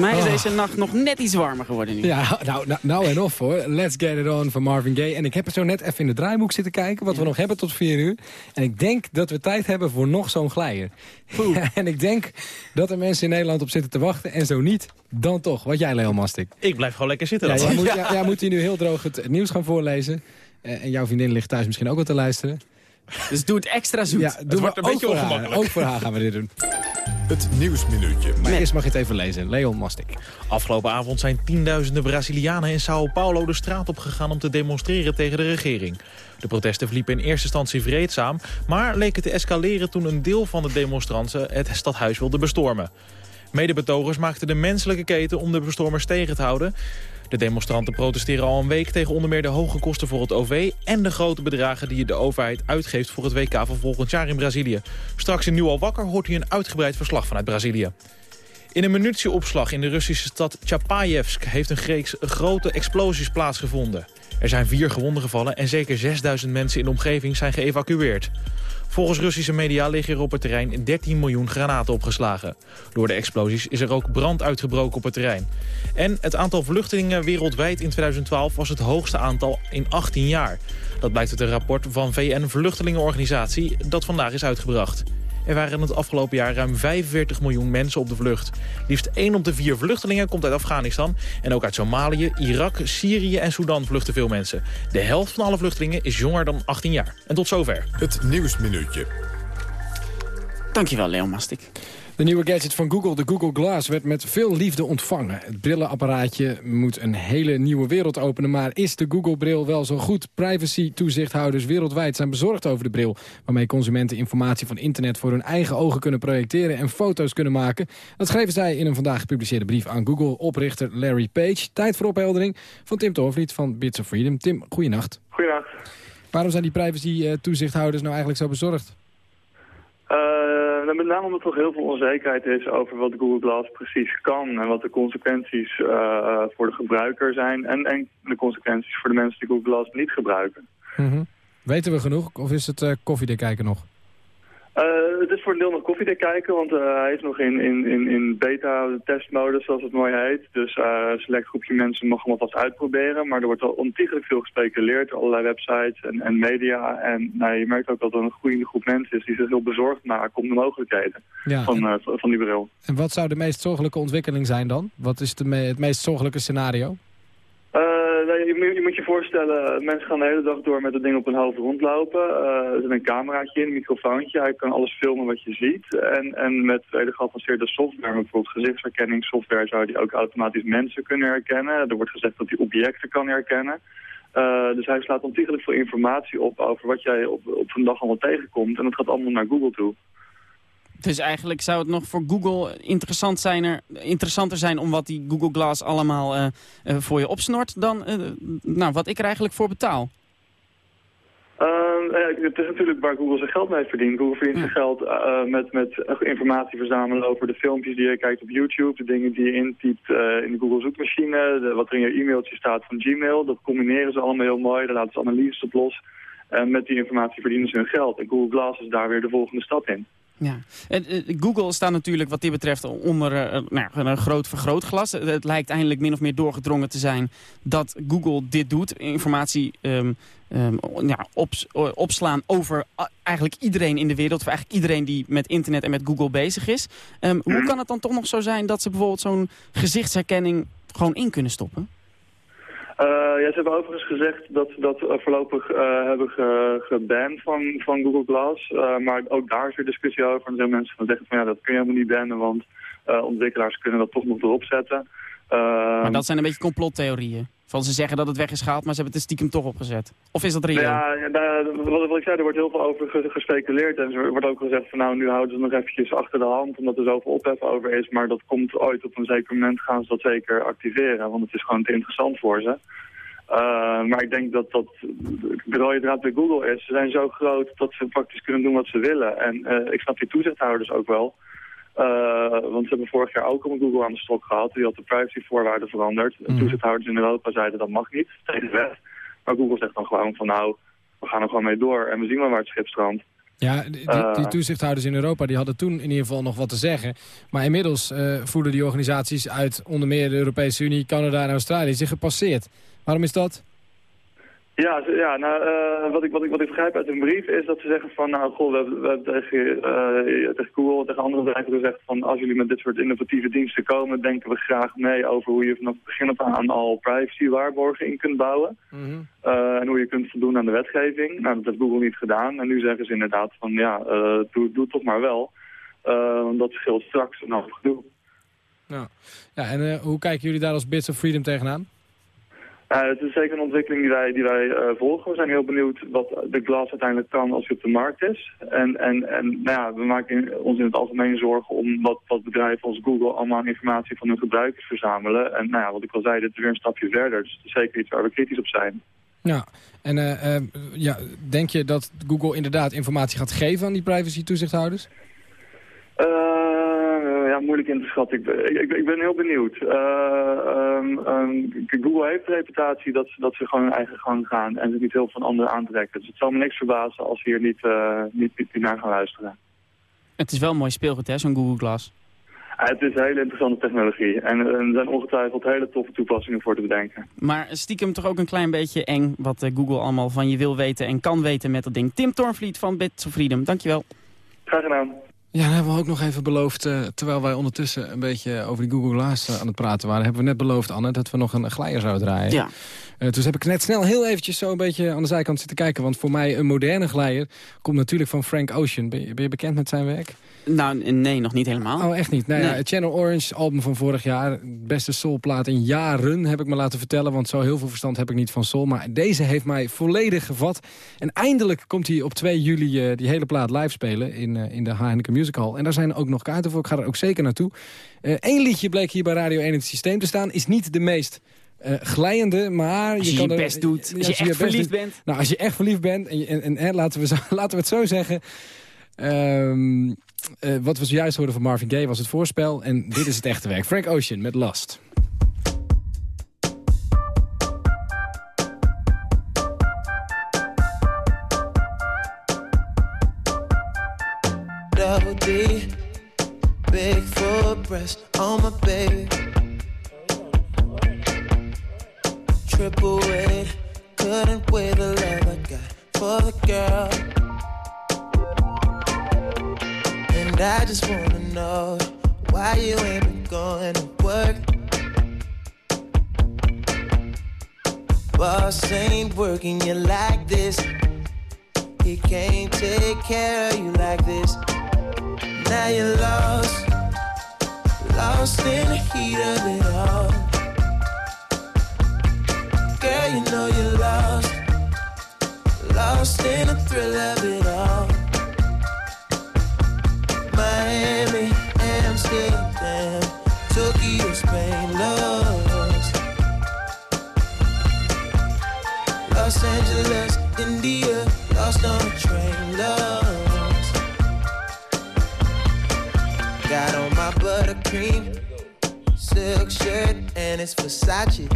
mij is Oh. deze nacht nog net iets warmer geworden nu. Ja, nou, nou, nou en of hoor. Let's Get It On van Marvin Gaye. En ik heb er zo net even in de draaiboek zitten kijken... wat we nog hebben tot vier uur. En ik denk dat we tijd hebben voor nog zo'n glijer. en ik denk dat er mensen in Nederland op zitten te wachten. En zo niet, dan toch. Wat jij, Leon Mastik? Ik blijf gewoon lekker zitten. Ja, dan. jij, moet, jij, jij moet hier nu heel droog het nieuws gaan voorlezen. Eh, en jouw vriendin ligt thuis misschien ook wel te luisteren. Dus doe het extra zoet. Ja, doen wordt een beetje haar. ongemakkelijk. Ook voor haar gaan we dit doen. Het Nieuwsminuutje. Maar eerst mag je het even lezen. Leon Mastik. Afgelopen avond zijn tienduizenden Brazilianen in Sao Paulo de straat op gegaan om te demonstreren tegen de regering. De protesten verliepen in eerste instantie vreedzaam, maar leken te escaleren toen een deel van de demonstranten het stadhuis wilde bestormen. Medebetogers maakten de menselijke keten om de bestormers tegen te houden. De demonstranten protesteren al een week tegen onder meer de hoge kosten voor het OV... en de grote bedragen die de overheid uitgeeft voor het WK van volgend jaar in Brazilië. Straks in Nu al hoort u een uitgebreid verslag vanuit Brazilië. In een munitieopslag in de Russische stad Chapayevsk... heeft een reeks grote explosies plaatsgevonden. Er zijn vier gewonden gevallen en zeker 6000 mensen in de omgeving zijn geëvacueerd. Volgens Russische media liggen er op het terrein 13 miljoen granaten opgeslagen. Door de explosies is er ook brand uitgebroken op het terrein. En het aantal vluchtelingen wereldwijd in 2012 was het hoogste aantal in 18 jaar. Dat blijkt uit een rapport van VN-vluchtelingenorganisatie dat vandaag is uitgebracht. Er waren in het afgelopen jaar ruim 45 miljoen mensen op de vlucht. Liefst 1 op de 4 vluchtelingen komt uit Afghanistan. En ook uit Somalië, Irak, Syrië en Sudan vluchten veel mensen. De helft van alle vluchtelingen is jonger dan 18 jaar. En tot zover. Het Nieuwsminuutje. Dankjewel, Leon Mastik. De nieuwe gadget van Google, de Google Glass, werd met veel liefde ontvangen. Het brillenapparaatje moet een hele nieuwe wereld openen... maar is de Google-bril wel zo goed? Privacy-toezichthouders wereldwijd zijn bezorgd over de bril... waarmee consumenten informatie van internet voor hun eigen ogen kunnen projecteren... en foto's kunnen maken. Dat schreven zij in een vandaag gepubliceerde brief aan Google-oprichter Larry Page. Tijd voor opheldering van Tim Toorvliet van Bits of Freedom. Tim, goeienacht. Goeienacht. Waarom zijn die privacy-toezichthouders nou eigenlijk zo bezorgd? Uh, met name omdat er heel veel onzekerheid is over wat Google Glass precies kan en wat de consequenties uh, voor de gebruiker zijn en, en, de consequenties voor de mensen die Google Glass niet gebruiken. -hmm. Weten we genoeg of is het uh, kijken nog? Uh, het is voor een deel nog koffiedik kijken, want uh, hij is nog in, in, in, in beta-testmodus, zoals het mooi heet. Dus uh, een select groepje mensen mag hem alvast uitproberen. Maar er wordt al ontiegelijk veel gespeculeerd, allerlei websites en, en media. En nou, je merkt ook dat er een groeiende groep mensen is die zich heel bezorgd maken om de mogelijkheden ja, van, en, van die bril. En wat zou de meest zorgelijke ontwikkeling zijn dan? Wat is de me het meest zorgelijke scenario? Uh, je, je, moet je voorstellen, mensen gaan de hele dag door met het ding op hun hoofd rondlopen. Uh, er zit een cameraatje in, een microfoontje. Hij kan alles filmen wat je ziet. En, en met hele geavanceerde software, bijvoorbeeld gezichtsherkenningssoftware, zou die ook automatisch mensen kunnen herkennen. Er wordt gezegd dat hij objecten kan herkennen. Uh, dus hij slaat ontiegelijk veel informatie op over wat jij op, op een dag allemaal tegenkomt. En dat gaat allemaal naar Google toe. Dus eigenlijk zou het nog voor Google interessant zijn er, interessanter zijn om wat die Google Glass allemaal uh, uh, voor je opsnort dan uh, nou, wat ik er eigenlijk voor betaal. Uh, het is natuurlijk waar Google zijn geld mee verdient. Google verdient zijn geld uh, met, met informatie verzamelen over de filmpjes die je kijkt op YouTube, de dingen die je intypt uh, in de Google zoekmachine, de, wat er in je e-mailtje staat van Gmail. Dat combineren ze allemaal heel mooi, daar laten ze analyses op los. En met die informatie verdienen ze hun geld. En Google Glass is daar weer de volgende stap in. Ja, en, uh, Google staat natuurlijk wat dit betreft onder uh, nou, een groot vergrootglas. Het lijkt eindelijk min of meer doorgedrongen te zijn dat Google dit doet. Informatie um, um, ja, ops, opslaan over eigenlijk iedereen in de wereld. Of eigenlijk iedereen die met internet en met Google bezig is. Um, hoe kan het dan toch nog zo zijn dat ze bijvoorbeeld zo'n gezichtsherkenning gewoon in kunnen stoppen? Uh, ja, ze hebben overigens gezegd dat ze dat voorlopig uh, hebben ge, geband van, van Google Glass. maar ook daar is weer discussie over. En er zijn mensen van zeggen van ja, dat kun je helemaal niet bannen, want ontwikkelaars kunnen dat toch nog erop zetten. maar dat zijn een beetje complottheorieën. Van ze zeggen dat het weg is gehaald, maar ze hebben het stiekem toch opgezet. Of is dat reëel? Ja, ja wat, wat, ik zei, er wordt heel veel over gespeculeerd. En er wordt ook gezegd van nou, nu houden ze nog eventjes achter de hand, omdat er zoveel ophef over is. Maar dat komt ooit op een zeker moment gaan ze dat zeker activeren, want het is gewoon te interessant voor ze. Uh, maar ik denk dat dat de rode draad bij Google is. Ze zijn zo groot dat ze praktisch kunnen doen wat ze willen. En uh, ik snap die toezichthouders ook wel. Uh, want ze hebben vorig jaar ook al Google aan de stok gehad. Die had de privacyvoorwaarden veranderd. Mm. Toezichthouders in Europa zeiden dat mag niet, tegen de wet. Maar Google zegt dan gewoon van nou, we gaan er gewoon mee door en we zien wel waar het schip strandt. Ja, die, die, die, toezichthouders in Europa die hadden toen in ieder geval nog wat te zeggen. Maar inmiddels uh, voelen die organisaties uit onder meer de Europese Unie, Canada en Australië zich gepasseerd. Waarom is dat? Ja, ja nou, uh, wat, ik, wat, ik, wat ik begrijp uit hun brief is dat ze zeggen van... nou, goh, we hebben, we hebben tegen, uh, tegen Google, tegen andere bedrijven gezegd van... als jullie met dit soort innovatieve diensten komen... denken we graag mee over hoe je vanaf het begin af aan al privacy-waarborgen in kunt bouwen. Mm -hmm. uh, en hoe je kunt voldoen aan de wetgeving. Nou, dat heeft Google niet gedaan. En nu zeggen ze inderdaad van, ja, doe, doe het toch maar wel. want dat scheelt straks een hoop gedoe. Ja, ja en hoe kijken jullie daar als Bits of Freedom tegenaan? Uh, het is zeker een ontwikkeling die wij, die wij uh, volgen. We zijn heel benieuwd wat de glas uiteindelijk kan als hij op de markt is. En, en, en nou ja, we maken ons in het algemeen zorgen om wat, wat bedrijven als Google allemaal informatie van hun gebruikers verzamelen. En nou ja, wat ik al zei, dit is weer een stapje verder. Dus het is zeker iets waar we kritisch op zijn. Ja, en uh, ja, denk je dat Google inderdaad informatie gaat geven aan die privacy-toezichthouders? ja, moeilijk in te schatten. Ik, ik, ik ben heel benieuwd. Um, um, Google heeft de reputatie dat, dat ze gewoon hun eigen gang gaan en ze niet heel van anderen aantrekken. Dus het zal me niks verbazen als hier niet, uh, niet, niet, naar gaan luisteren. Het is wel een mooi speelgoed, hè, zo'n Google Glass. het is een hele interessante technologie. En er zijn ongetwijfeld hele toffe toepassingen voor te bedenken. Maar stiekem toch ook een klein beetje eng wat Google allemaal van je wil weten en kan weten met dat ding. Tim Tornvliet van Bits of Freedom, dankjewel. Graag gedaan. Ja, dat hebben we ook nog even beloofd, uh, terwijl wij ondertussen een beetje over die Google Glass uh, aan het praten waren, hebben we net beloofd, Anne, dat we nog een glijer zouden draaien. Ja. Uh, dus heb ik net snel heel eventjes zo een beetje aan de zijkant zitten kijken, want voor mij een moderne glijer komt natuurlijk van Frank Ocean. Ben je, ben je bekend met zijn werk? Nou, nee, nog niet helemaal. Oh, echt niet? Nou ja, Channel Orange, album van vorig jaar. Beste soulplaat in jaren, heb ik me laten vertellen. Want zo heel veel verstand heb ik niet van soul. Maar deze heeft mij volledig gevat. En eindelijk komt hij op 2 juli uh, die hele plaat live spelen in, uh, in de Heineken Music Hall. En daar zijn ook nog kaarten voor. Ik ga er ook zeker naartoe. Eén liedje bleek hier bij Radio 1 in het systeem te staan. Is niet de meest... Uh, glijende, maar... Als je je, kan je er, best doet, als je echt verliefd doet. bent. Nou, als je echt verliefd bent, en, en, en, en laten, we zo, laten we het zo zeggen... Um, uh, wat we zojuist hoorden van Marvin Gaye was het voorspel. En dit is het echte werk. Frank Ocean met Last. Double D, big full breast on my baby. Triple A, couldn't wait the love I got for the girl. And I just wanna know why you ain't been going to work. Boss ain't working you like this. He can't take care of you like this. Now you're lost, lost in the heat of it all. Girl, you know you're lost, lost in the thrill of it all. Miami, Amsterdam, Tokyo, Spain, lost. Los Angeles, India, lost on a train, lost. Got on my buttercream silk shirt and it's Versace.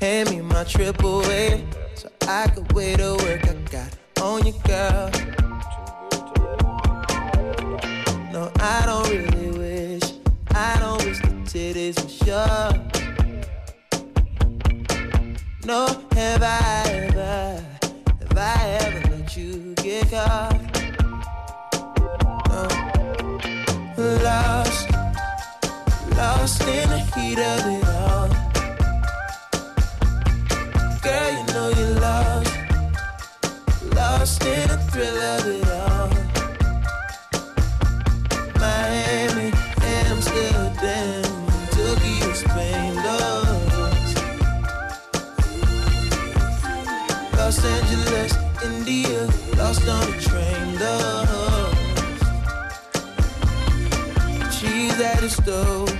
Hand me my triple A so I could wait to work. I got on you, girl. No, I don't really wish. I don't wish the titties were sure. No, have I ever, have I ever let you get caught? No. Lost, lost in the heat of it Girl, you know you're lost, lost in the thrill of it all. Miami, Amsterdam, Tokyo, Spain, lost. Los Angeles, India, lost on a train, lost. She's at the stove.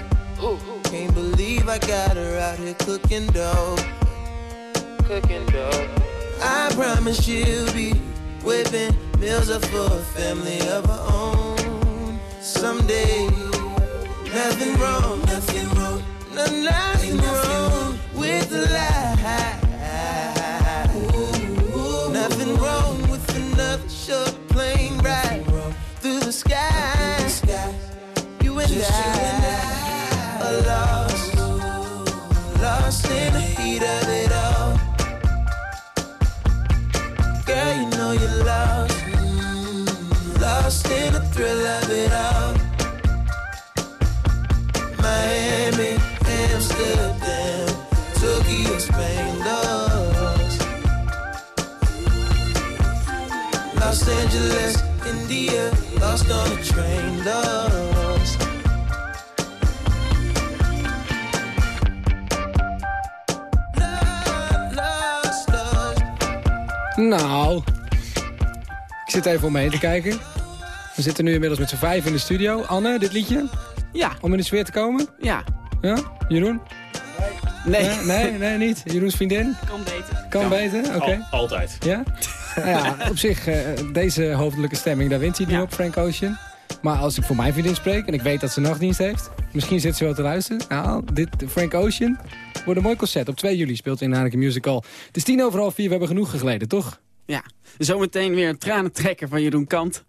Can't believe I got her out here cooking dough. Cooking dough. I promise she'll be whipping meals up for a family of her own. Someday, nothing wrong, nothing wrong, no, nothing wrong with the lie. Nothing wrong with another short plane ride through the sky. You and I are lost, lost in the heat of it lost in the thrill of it all. Miami, Amsterdam, Tokyo, Spain, lost. Los Angeles, India, lost on a train, lost. Nou, ik zit even om me heen te kijken. We zitten nu inmiddels met z'n vijf in de studio. Anne, dit liedje? Ja. Om in de sfeer te komen? Ja. Ja? Jeroen? Nee. Nee, nee, nee, niet. Jeroens vriendin? Kan beter. Kan beter? Oké. Al- altijd. Ja? nou ja, op zich, eh, deze hoofdelijke stemming, daar wint hij nu op, Frank Ocean. Maar als ik voor mijn vriendin spreek en ik weet dat ze nachtdienst heeft... misschien zit ze wel te luisteren. Nou, dit, Frank Ocean, wordt een mooi concert. Op 2 juli speelt in Heineken Musical. Het is tien over half vier, we hebben genoeg gegleden, toch? Ja, zometeen weer een tranentrekker van Jeroen Kant.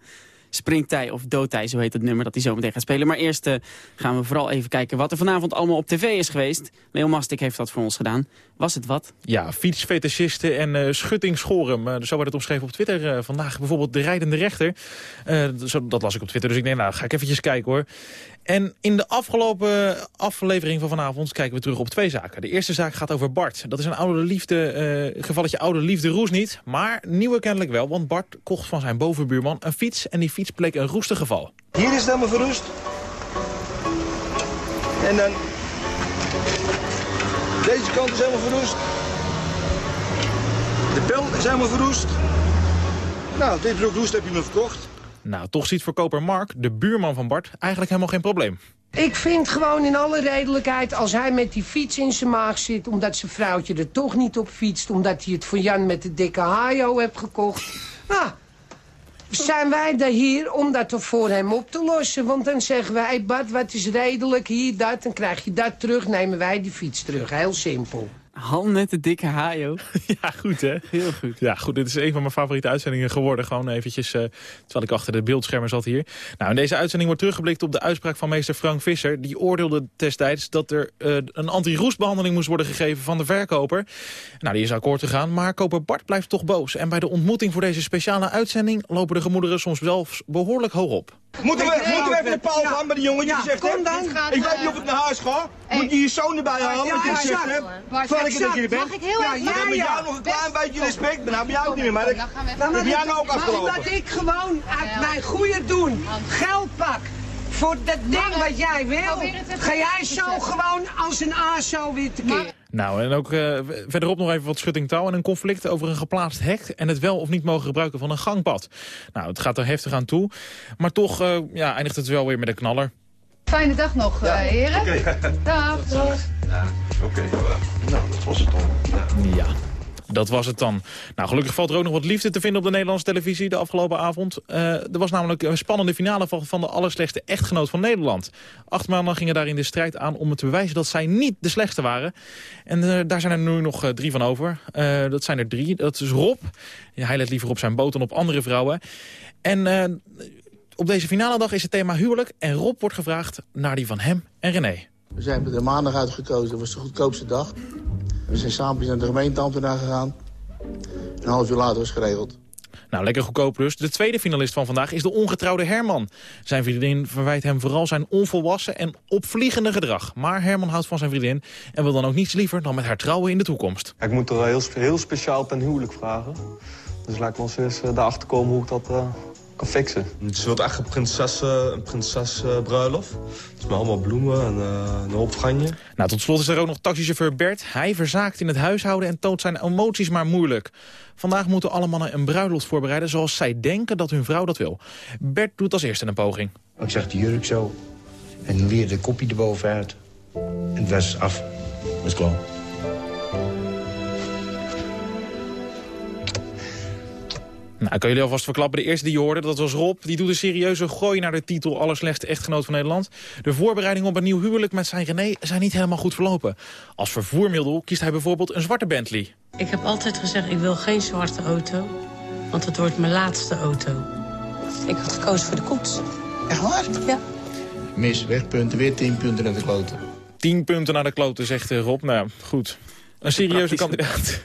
Springtij of doodtij, zo heet het nummer dat hij zometeen gaat spelen. Maar eerst eh, gaan we vooral even kijken wat er vanavond allemaal op tv is geweest. Leo Mastik heeft dat voor ons gedaan. Was het wat? Ja, fietsfetischisten en eh schuttingschorum. Eh, zo werd het omschreven op Twitter eh, vandaag. Bijvoorbeeld de rijdende rechter. Eh, zo, dat las ik op Twitter, dus ik denk, nou, ga ik eventjes kijken hoor. En in de afgelopen aflevering van vanavond kijken we terug op twee zaken. De eerste zaak gaat over Bart. Dat is een oude liefde, eh, gevalletje oude liefde roes niet. Maar nieuwe kennelijk wel, want Bart kocht van zijn bovenbuurman een fiets. En die fiets bleek een roestig geval. Hier is het helemaal verroest. En dan... Deze kant is helemaal verroest. De pel is helemaal verroest. Nou, dit broekroest heb je me verkocht. Nou, toch ziet verkoper Mark, de buurman van Bart, eigenlijk helemaal geen probleem. Ik vind gewoon in alle redelijkheid, als hij met die fiets in zijn maag zit... omdat zijn vrouwtje er toch niet op fietst... omdat hij het voor Jan met de dikke hajo heeft gekocht... nou, zijn wij er hier om dat er voor hem op te lossen. Want dan zeggen wij, hey Bart, wat is redelijk, hier, dat... dan krijg je dat terug, nemen wij die fiets terug. Heel simpel. Han met de dikke hajo. Ja, goed hè? Heel goed. Ja, goed. Dit is een van mijn favoriete uitzendingen geworden. Gewoon eventjes, eh, terwijl ik achter de beeldschermen zat hier. Nou, in deze uitzending wordt teruggeblikt op de uitspraak van meester Frank Visser. Die oordeelde destijds dat er eh, een anti-roestbehandeling moest worden gegeven van de verkoper. Nou, die is akkoord gegaan, maar koper Bart blijft toch boos. En bij de ontmoeting voor deze speciale uitzending lopen de gemoederen soms zelfs behoorlijk hoog op. Moeten we, moeten we even de paal gaan bij de jongen die gezegd kom heeft? dan. Ik weet niet of ik naar huis ga. Moet je je zoon erbij halen, wat je gezegd hebt? Ik dat je er bent. Mag ik heel Ik heb met Ja, jou nog een klein beetje respect, maar nou ben jij ook niet meer. Maar dat Nou, heb jij nou ook afgelopen. omdat ik gewoon uit mijn goede doen geld pak voor dat ding wat jij wil, ga jij zo gewoon als een aso weer tekeer. Nou, en ook eh, verderop nog even wat schutting touw en een conflict over een geplaatst hek en het wel of niet mogen gebruiken van een gangpad. Nou, het gaat er heftig aan toe, maar toch eh, ja, eindigt het wel weer met een knaller. Fijne dag nog, eh, heren. Dag. Oké, nou, dat was het dan. Ja. Dat was het dan. Nou, gelukkig valt er ook nog wat liefde te vinden op de Nederlandse televisie de afgelopen avond. Eh, er was namelijk een spannende finale van, van de allerslechtste echtgenoot van Nederland. Acht mannen gingen daarin de strijd aan om te bewijzen dat zij niet de slechtste waren. En eh, daar zijn er nu nog eh, drie van over. Dat zijn er drie. Dat is Rob. Hij let liever op zijn boot dan op andere vrouwen. En op deze finale dag is het thema huwelijk. En Rob wordt gevraagd naar die van hem en René. We zijn er maandag uitgekozen, dat was de goedkoopste dag. We zijn samen naar de gemeenteambtenaar gegaan. Een half uur later was het geregeld. Nou, lekker goedkoop dus. De tweede finalist van vandaag is de ongetrouwde Herman. Zijn vriendin verwijt hem vooral zijn onvolwassen en opvliegende gedrag. Maar Herman houdt van zijn vriendin en wil dan ook niets liever dan met haar trouwen in de toekomst. Ik moet er heel, heel speciaal ten huwelijk vragen. Dus laat ik ons eens eh, daarachter komen hoe ik dat eh, kan fixen. Het wordt echt een prinses, eh, een prinsesbruiloft. Het is met allemaal bloemen en eh, een hoop franje. Nou, tot slot is er ook nog taxichauffeur Bert. Hij verzaakt in het huishouden en toont zijn emoties maar moeilijk. Vandaag moeten alle mannen een bruiloft voorbereiden zoals zij denken dat hun vrouw dat wil. Bert doet als eerste een poging. Ik zag de jurk zo. En weer de kopje erbovenuit. En het was af. Het was klaar. Nou, ik kan jullie alvast verklappen. De eerste die je hoorde, dat was Rob. Die doet een serieuze gooi naar de titel Allerslechtste echtgenoot van Nederland. De voorbereidingen op een nieuw huwelijk met zijn René zijn niet helemaal goed verlopen. Als vervoermiddel kiest hij bijvoorbeeld een zwarte Bentley. Ik heb altijd gezegd, ik wil geen zwarte auto. Want het wordt mijn laatste auto. Ik had gekozen voor de koets. Echt waar? Ja. Mis, wegpunten, weer 10 punten naar de kloten. 10 punten naar de kloten, zegt eh, Rob. Nou, goed. Een serieuze kandidaat.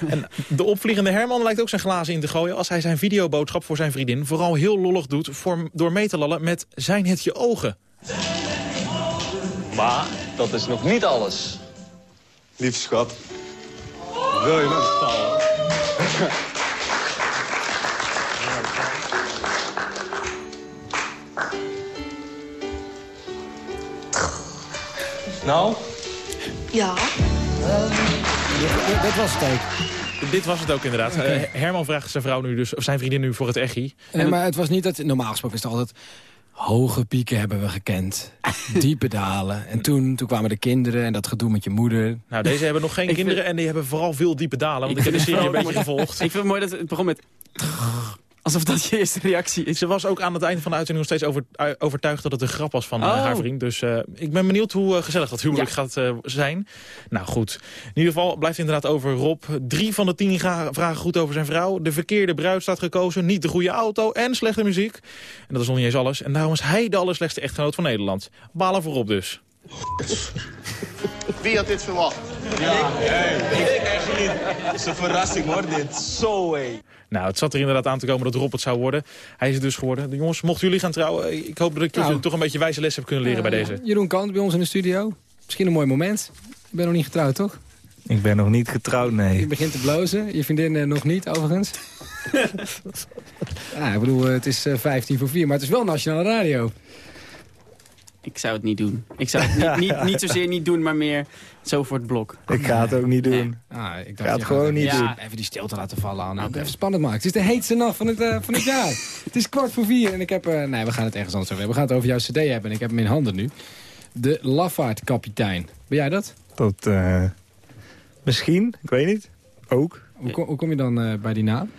En de opvliegende Herman lijkt ook zijn glazen in te gooien... als hij zijn videoboodschap voor zijn vriendin vooral heel lollig doet... Voor, door mee te lallen met zijn het je ogen. Maar dat is nog niet alles. Lieve schat, wil je me trouwen? Nou? Ja. Dat was het ook. Dit was het ook inderdaad. Eh, Herman vraagt zijn vrouw nu dus, of zijn vriendin nu voor het echi. Nee, maar het was niet dat... Normaal gesproken is het altijd... Hoge pieken hebben we gekend. Diepe dalen. En toen, toen kwamen de kinderen en dat gedoe met je moeder. Nou, deze hebben nog geen kinderen en die hebben vooral veel diepe dalen. Want ik, heb de serie een beetje gevolgd. Ik vind het mooi dat het begon met... Alsof dat je eerste reactie is. Ze was ook aan het einde van de uitzending nog steeds over, overtuigd dat het een grap was van eh, Oh. haar vriend. Dus eh, ik ben benieuwd hoe eh, gezellig dat huwelijk gaat eh, zijn. Nou goed, in ieder geval blijft het inderdaad over Rob. Drie van de tien vragen goed over zijn vrouw. De verkeerde bruid staat gekozen, niet de goede auto en slechte muziek. En dat is nog niet eens alles. En daarom is hij de allerslechtste echtgenoot van Nederland. Balen voor Rob dus. Wie had dit verwacht? Ja, ik echt niet. Het is een verrassing hoor, dit. Zo hé. Nou, het zat er inderdaad aan te komen dat Rob het zou worden. Hij is het dus geworden. De jongens, mochten jullie gaan trouwen, ik hoop dat ik Nou. jullie toch een beetje wijze les heb kunnen leren bij deze. Jeroen Kant bij ons in de studio. Misschien een mooi moment. Je bent nog niet getrouwd, toch? Ik ben nog niet getrouwd, Je nee. begint te blozen. Je vriendin eh, nog niet, overigens. ja, ik bedoel, eh, het is eh, 15 voor 4, maar het is wel nationale radio. Ik zou het niet doen. Ik zou het niet, niet, niet zozeer niet doen, maar meer zo voor het blok. Ik ga het ook niet doen. Ah, ik ga het gewoon niet even, doen. ja, Even die stilte laten vallen aan. Even spannend maken. Het is de heetste nacht van het, eh, van het jaar. het is kwart voor vier en ik heb... eh, nee, we gaan het ergens anders over hebben. We gaan het over jouw cd hebben en ik heb hem in handen nu. De Lafaard-kapitein. Ben jij dat? Tot, eh, misschien, ik weet niet. Ook. Hoe, kom, hoe kom je dan eh, bij die naam?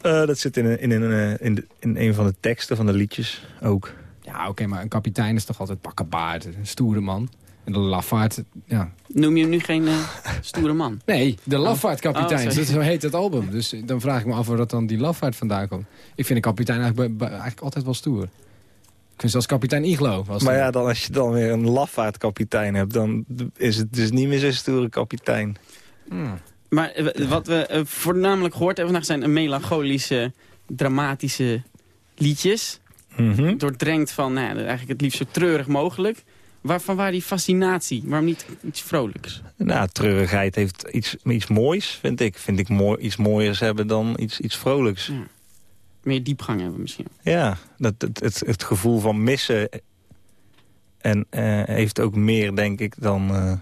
Eh, dat zit in, een, in, een, eh, in, de- in een van de teksten van de liedjes ook. Ja, oké, maar een kapitein is toch altijd pakkenbaard, een stoere man. En de Lafaard, ja. Noem je hem nu geen eh, stoere man? Nee, de Lafaard-kapitein. Oh, sorry. zo heet het album. Dus dan vraag ik me af waar dat dan die Lafaard vandaan komt. Ik vind een kapitein eigenlijk, eigenlijk altijd wel stoer. Ik vind zelfs kapitein Iglo stoer. Maar ja, dan, als je dan weer een lafaardkapitein hebt... dan is het dus niet meer zo'n stoere kapitein. Maar eh, wat we eh, voornamelijk gehoord hebben vandaag zijn melancholische, dramatische liedjes. Mhm. Doordrenkt van nou eigenlijk het liefst zo treurig mogelijk. Waarvan waar die fascinatie? Waarom niet iets vrolijks? Nou, treurigheid heeft iets, iets moois, vind ik. Vind ik mooi, iets mooiers hebben dan iets, iets vrolijks. Meer diepgang hebben misschien. Ja, dat, het, het, het gevoel van missen... en eh, heeft ook meer, denk ik, dan... eh,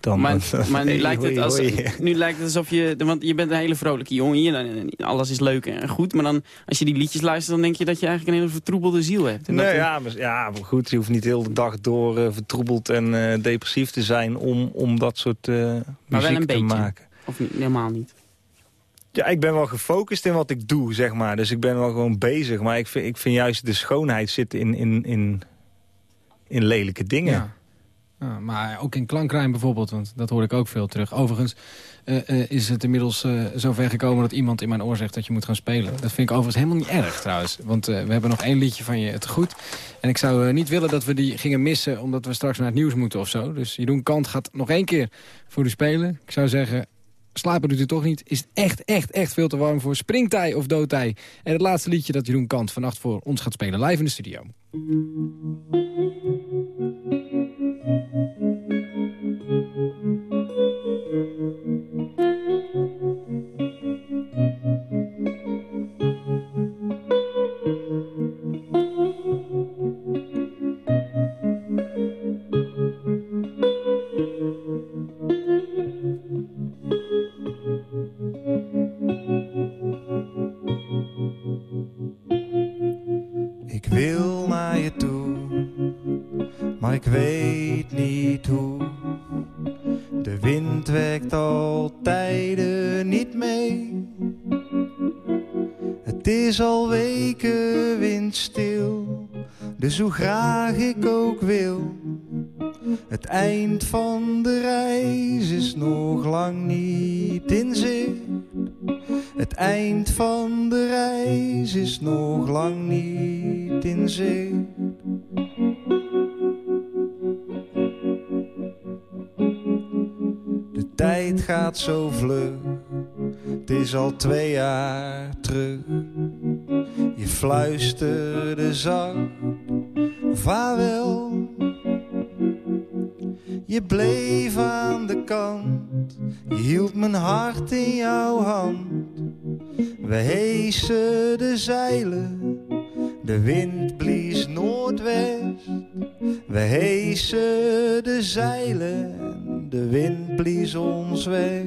dan Maar, maar nu, Hey, lijkt het als, nu lijkt het alsof je... Want je bent een hele vrolijke jongen hier. en Alles is leuk en goed. Maar dan, als je die liedjes luistert, dan denk je dat je eigenlijk een hele vertroebelde ziel hebt. En Nee, dat, ja, maar, ja, maar goed, je hoeft niet heel de dag door eh, vertroebeld en eh, depressief te zijn... om, om dat soort eh maar muziek wel een te beetje. maken. Of niet, helemaal niet. Ja, ik ben wel gefocust in wat ik doe, zeg maar. Dus ik ben wel gewoon bezig. Maar ik vind, ik vind juist de schoonheid zitten in, in, in, in lelijke dingen. Ja. Maar ook in klankrijm bijvoorbeeld, want dat hoor ik ook veel terug. Overigens eh, eh, is het inmiddels eh, zover gekomen dat iemand in mijn oor zegt dat je moet gaan spelen. Dat vind ik overigens helemaal niet erg trouwens. Want we hebben nog één liedje van je het goed. En ik zou niet willen dat we die gingen missen omdat we straks naar het nieuws moeten of zo. Dus Jeroen Kant gaat nog één keer voor u spelen. Ik zou zeggen, slapen doet u toch niet. Is het echt, echt, echt veel te warm voor springtij of doodtij. En het laatste liedje dat Jeroen Kant vannacht voor ons gaat spelen live in de studio. Ik werkt al tijden niet mee. Het is al weken windstil, dus hoe graag ik ook wil. Het eind van de reis is nog lang niet in zicht. Het eind van de reis is nog lang niet in zicht. Tijd gaat zo vlug, het is al twee jaar terug. Je fluisterde zacht, vaarwel. Je bleef aan de kant, je hield mijn hart in jouw hand. We heesen de zeilen, de wind blies noordwest. We heesen de zeilen, de wind blies ons weg.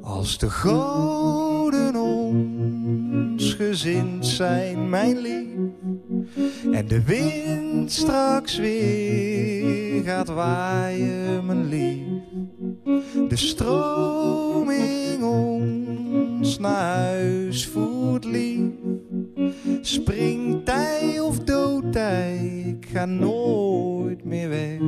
Als de goden ons gezind zijn, mijn lief, en de wind straks weer gaat waaien, mijn lief, de stroming ons naar huis voert lief, springt hij ik ga nooit meer weg.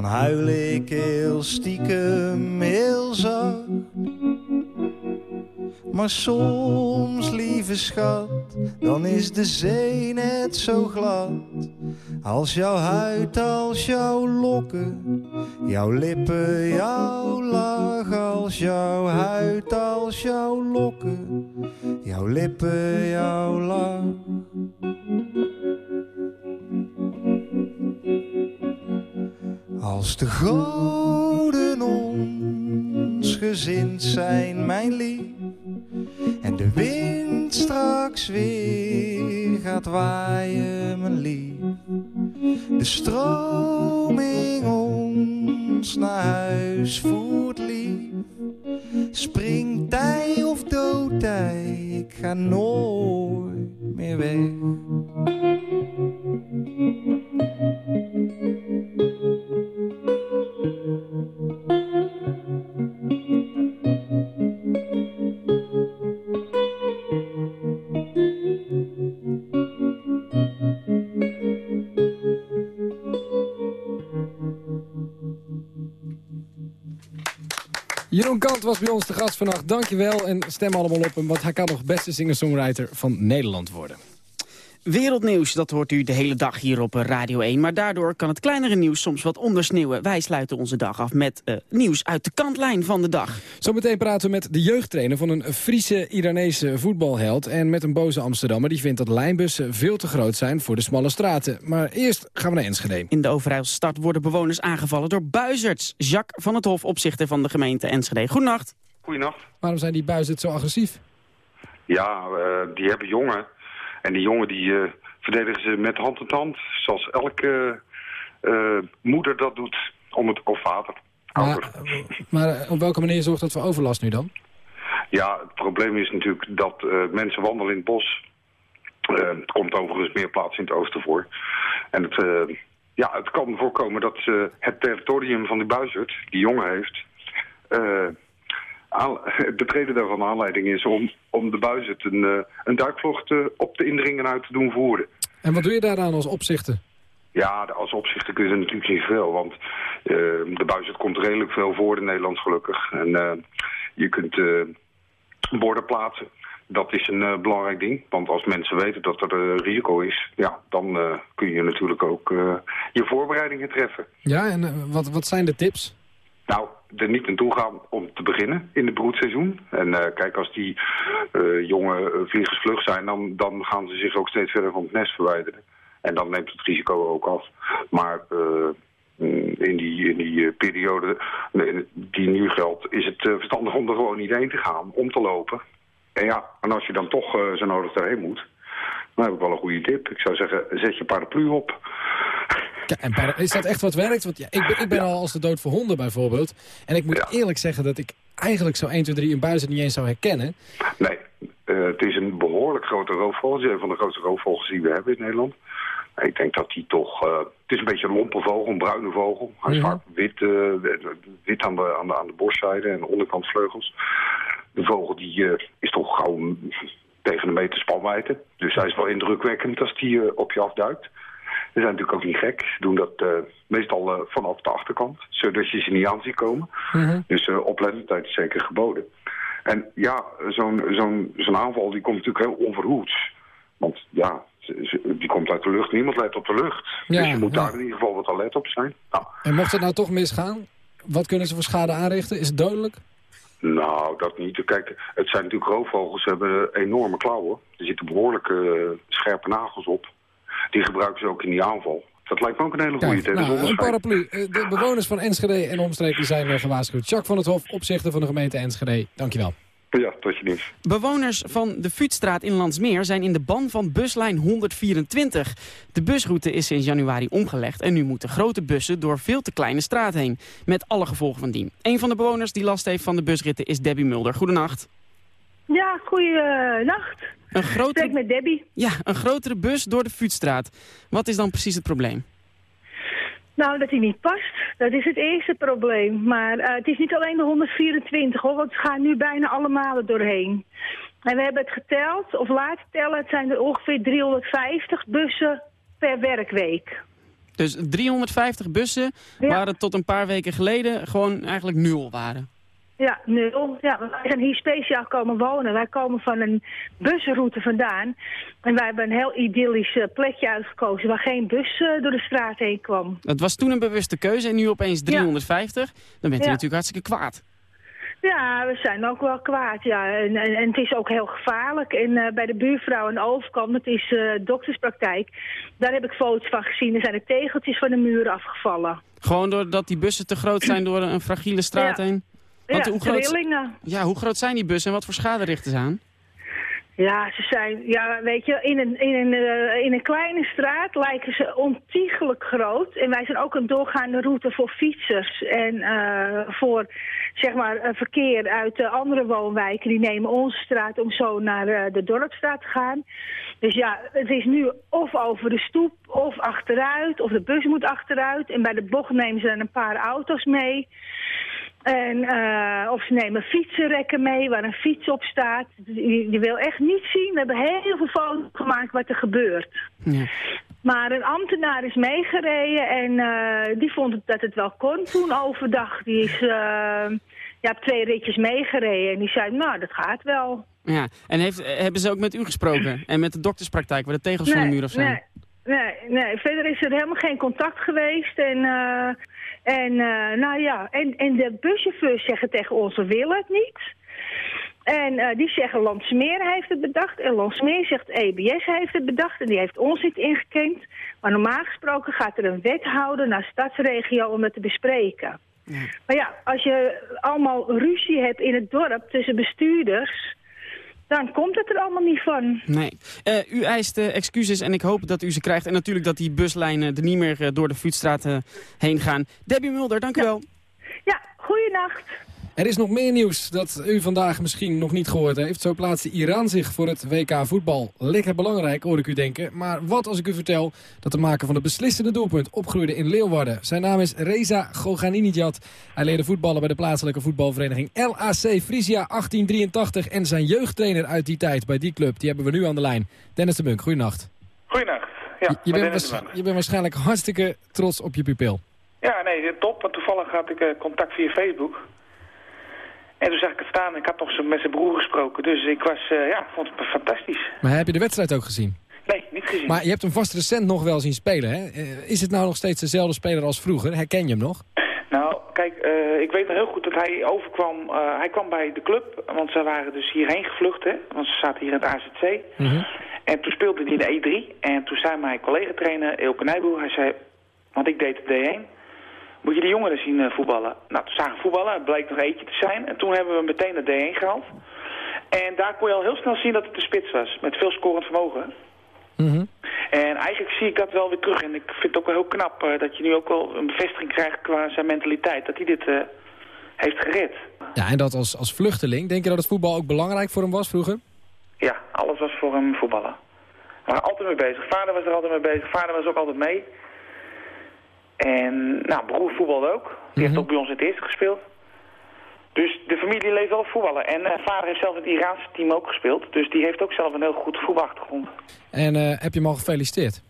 Dan huil ik heel stiekem, heel zacht. Maar soms, lieve schat, dan is de zee net zo glad. Als jouw huid, als jouw lokken, jouw lippen, jouw lach. Als jouw huid, als jouw lokken, jouw lippen, jouw lach. Als de goden ons gezind zijn, mijn lief. En de wind straks weer gaat waaien, mijn lief. De stroming ons naar huis voert, lief. Springtij of doodtij, ik ga nooit meer weg. Jeroen Kant was bij ons de gast vannacht. Dankjewel en stem allemaal op hem, want hij kan nog beste singer-songwriter van Nederland worden. Wereldnieuws, dat hoort u de hele dag hier op Radio 1. Maar daardoor kan het kleinere nieuws soms wat ondersneeuwen. Wij sluiten onze dag af met eh, nieuws uit de kantlijn van de dag. Zometeen praten we met de jeugdtrainer van een Friese Iranese voetbalheld... en met een boze Amsterdammer die vindt dat lijnbussen veel te groot zijn voor de smalle straten. Maar eerst gaan we naar Enschede. In de Overijsselsstad worden bewoners aangevallen door buizerds. Jacques van het Hof, opzichter van de gemeente Enschede. Goedenacht. Goedenacht. Waarom zijn die buizerds zo agressief? Ja, eh, die hebben jongen. En die jongen die eh, verdedigen ze met hand en tand. Zoals elke eh, moeder dat doet. Om het, of vader. Maar, maar eh, op welke manier zorgt dat voor overlast nu dan? Ja, het probleem is natuurlijk dat mensen wandelen in het bos. Het komt overigens meer plaats in het oosten voor. En het, ja, het kan voorkomen dat het territorium van die buizerd, die jongen heeft... het betreden daarvan aanleiding is om, om de buizerd een, eh, een duikvlucht eh, op de indringen uit te doen voeren. En wat doe je daaraan als opzichter? Ja, als opzichter kun je er natuurlijk niet veel, want eh, de buizerd komt redelijk veel voor in Nederland gelukkig. En je kunt borden plaatsen. Dat is een belangrijk ding, want als mensen weten dat er eh, risico is, ja, dan kun je natuurlijk ook je voorbereidingen treffen. Ja, en wat, wat zijn de tips? Nou, er niet naartoe gaan om te beginnen in het broedseizoen. En eh, kijk, als die eh, jonge uh, vliegers vlug zijn, dan, dan gaan ze zich ook steeds verder van het nest verwijderen. En dan neemt het risico ook af. Maar eh, mm, in die, in die periode die nu geldt, is het verstandig om er gewoon niet heen te gaan, om te lopen. En ja, en als je dan toch zo nodig daarheen moet, dan heb ik wel een goede tip. Ik zou zeggen, zet je paraplu op. Ja, en is dat echt wat werkt? Want ja, ik ben, ik ben al als de dood voor honden bijvoorbeeld. En ik moet eerlijk zeggen dat ik eigenlijk zo 1, 2, 3 een buizerd niet eens zou herkennen. Nee, eh, het is een behoorlijk grote roofvogel. Het is een van de grootste roofvogels die we hebben in Nederland. Ik denk dat hij toch... eh, het is een beetje een lompe vogel, een bruine vogel. Hij is Mhm. vaak wit, eh, wit aan, de, aan, de, aan de borstzijde en de onderkant vleugels. De vogel die eh, is toch gauw tegen een meter spanwijdte. Dus hij is wel indrukwekkend als die eh, op je afduikt. Ze zijn natuurlijk ook niet gek. Ze doen dat eh, meestal eh, vanaf de achterkant, zodat je ze niet aan ziet komen. Dus uh, oplettendheid is zeker geboden. En ja, zo'n zo'n zo'n aanval die komt natuurlijk heel onverhoeds. Want ja, die komt uit de lucht. Niemand let op de lucht. Ja, dus je moet ja. daar in ieder geval wat alert op zijn. Nou, En mocht het nou toch misgaan, wat kunnen ze voor schade aanrichten? Is het dodelijk? nou, dat niet. Kijk, het zijn natuurlijk roofvogels. Ze hebben enorme klauwen. Er zitten behoorlijk eh, scherpe nagels op. Die gebruiken ze ook in die aanval. Dat lijkt me ook een hele goede Kijk, tijdens nou, een paraplu. Eh, De bewoners van Enschede en omstreken zijn eh, gewaarschuwd. Jacques van het Hof, opzichter van de gemeente Enschede. Dankjewel. Ja, tot je dienst. Bewoners van de Fuutstraat in Landsmeer zijn in de ban van buslijn 124. De busroute is sinds januari omgelegd en nu moeten grote bussen door veel te kleine straat heen. Met alle gevolgen van dien. Een van de bewoners die last heeft van de busritten is Debbie Mulder. Goedenacht. Ja, goeienacht. Een grotere... Spreek met Debbie. Ja, een grotere bus door de Fuutstraat. Wat is dan precies het probleem? Nou, dat hij niet past, dat is het eerste probleem. Maar eh, het is niet alleen de 124 hoor, want ze gaan nu bijna allemaal er doorheen. En we hebben het geteld, of laten tellen, het zijn er ongeveer 350 bussen per werkweek. Dus 350 bussen waar het tot een paar weken geleden gewoon eigenlijk nul waren. Ja, nul. Ja, wij zijn hier speciaal komen wonen. Wij komen van een busroute vandaan. En wij hebben een heel idyllisch eh, plekje uitgekozen waar geen bus eh, door de straat heen kwam. Het was toen een bewuste keuze en nu opeens 350. Dan bent u Ja. natuurlijk hartstikke kwaad. Ja, we zijn ook wel kwaad, ja. En, en, en het is ook heel gevaarlijk. En eh, bij de buurvrouw aan de overkant, dat is dokterspraktijk... daar heb ik foto's van gezien. Er zijn de tegeltjes van de muren afgevallen. Gewoon doordat die bussen te groot zijn door een fragiele straat Ja. heen? Ja, hoe groot, trillingen. ja, hoe groot zijn die bussen en wat voor schade richten ze aan? Ja, ze zijn, ja, weet je, in een, in, een, eh, in een kleine straat lijken ze ontiegelijk groot. En wij zijn ook een doorgaande route voor fietsers en eh, voor, zeg maar, eh, verkeer uit de andere woonwijken. Die nemen onze straat om zo naar de dorpstraat te gaan. Dus ja, het is nu of over de stoep of achteruit, of de bus moet achteruit. En bij de bocht nemen ze dan een paar auto's mee. En, eh, of ze nemen fietsenrekken mee waar een fiets op staat. Je, je wil echt niet zien. We hebben heel veel foto's gemaakt wat er gebeurt. Ja. Maar een ambtenaar is meegereden en eh, die vond het dat het wel kon toen overdag. Die is eh, ja, twee ritjes meegereden en die zei, nou, dat gaat wel. Ja. En heeft, hebben ze ook met u gesproken? En met de dokterspraktijk waar de tegels van de muur af zijn? Nee, nee, nee, verder is er helemaal geen contact geweest. En, en eh, nou ja, en, en de buschauffeurs zeggen tegen ons, we willen het niet. En eh, die zeggen Landsmeer heeft het bedacht. En Landsmeer zegt EBS heeft het bedacht. En die heeft ons niet ingekend. Maar normaal gesproken gaat er een wethouder naar stadsregio om het te bespreken. Maar ja, als je allemaal ruzie hebt in het dorp tussen bestuurders... dan komt het er allemaal niet van. Nee. Eh, u eist eh, excuses en ik hoop dat u ze krijgt. En natuurlijk dat die buslijnen er niet meer eh, door de Voetstraat eh, heen gaan. Debbie Mulder, dank u wel. Ja, goeienacht. Er is nog meer nieuws dat u vandaag misschien nog niet gehoord heeft. Zo plaatste Iran zich voor het WK voetbal. Lekker belangrijk, hoor ik u denken. Maar wat als ik u vertel dat de maker van de beslissende doelpunt opgroeide in Leeuwarden. Zijn naam is Reza Goganinijad. Hij leerde voetballen bij de plaatselijke voetbalvereniging LAC Frisia 1883. En zijn jeugdtrainer uit die tijd bij die club, die hebben we nu aan de lijn. Dennis de Bunk, goeienacht. Goeienacht. Ja, je, bent Dennis je bent waarschijnlijk hartstikke trots op je pupil. Ja, nee, top. Want toevallig had ik eh, contact via Facebook. En toen zag ik het staan. Ik had nog met zijn broer gesproken. Dus ik was, eh, ja, vond het fantastisch. Maar heb je de wedstrijd ook gezien? Nee, niet gezien. Maar je hebt hem vast recent nog wel zien spelen, hè? Eh, Is het nou nog steeds dezelfde speler als vroeger? Herken je hem nog? Nou, kijk, eh, ik weet nog heel goed dat hij overkwam. hij kwam bij de club, want ze waren dus hierheen gevlucht, hè. Want ze zaten hier in het AZC. En toen speelde hij in de E3. En toen zei mijn collega-trainer, Elke Nijboer, hij zei... Want ik deed de D1. Moet je die jongeren zien eh, voetballen? Nou, toen zagen we voetballen. Het bleek nog eentje te zijn. En toen hebben we meteen de D1 gehaald. En daar kon je al heel snel zien dat het de spits was. Met veel scorend vermogen. En eigenlijk zie ik dat wel weer terug. En ik vind het ook wel heel knap eh, dat je nu ook wel een bevestiging krijgt qua zijn mentaliteit. Dat hij dit eh, heeft gered. Ja, en dat als, als vluchteling. Denk je dat het voetbal ook belangrijk voor hem was vroeger? Ja, alles was voor hem voetballen. We waren altijd mee bezig. Vader was er altijd mee bezig. Vader was ook altijd mee. En nou, broer voetbalde ook. Die heeft ook bij ons in het eerste gespeeld. Dus de familie leeft wel voetballen. En eh, vader heeft zelf het Iraanse team ook gespeeld. Dus die heeft ook zelf een heel goed voetbalachtergrond. En eh, heb je hem al gefeliciteerd?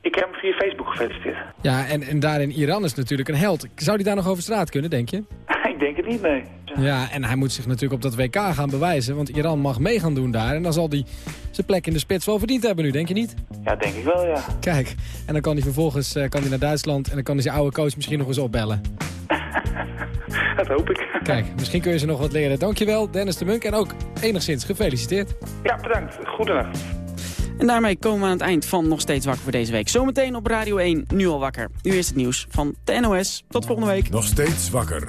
Ik heb hem via Facebook gefeliciteerd. Ja, en, en daar in Iran is natuurlijk een held. Zou die daar nog over straat kunnen, denk je? ik denk het niet, nee. Ja, en hij moet zich natuurlijk op dat WK gaan bewijzen. Want Iran mag mee gaan doen daar. En dan zal hij zijn plek in de spits wel verdiend hebben nu, denk je niet? Ja, denk ik wel, ja. Kijk, en dan kan hij vervolgens eh, kan hij naar Duitsland... en dan kan hij zijn oude coach misschien nog eens opbellen. Dat hoop ik. Kijk, misschien kun je ze nog wat leren. Dankjewel, Dennis de Munk. En ook enigszins gefeliciteerd. Ja, bedankt. Goedendag. En daarmee komen we aan het eind van Nog Steeds Wakker voor deze week. Zometeen op Radio 1, nu al wakker. Nu is het nieuws van de NOS. Tot volgende week. Nog Steeds Wakker.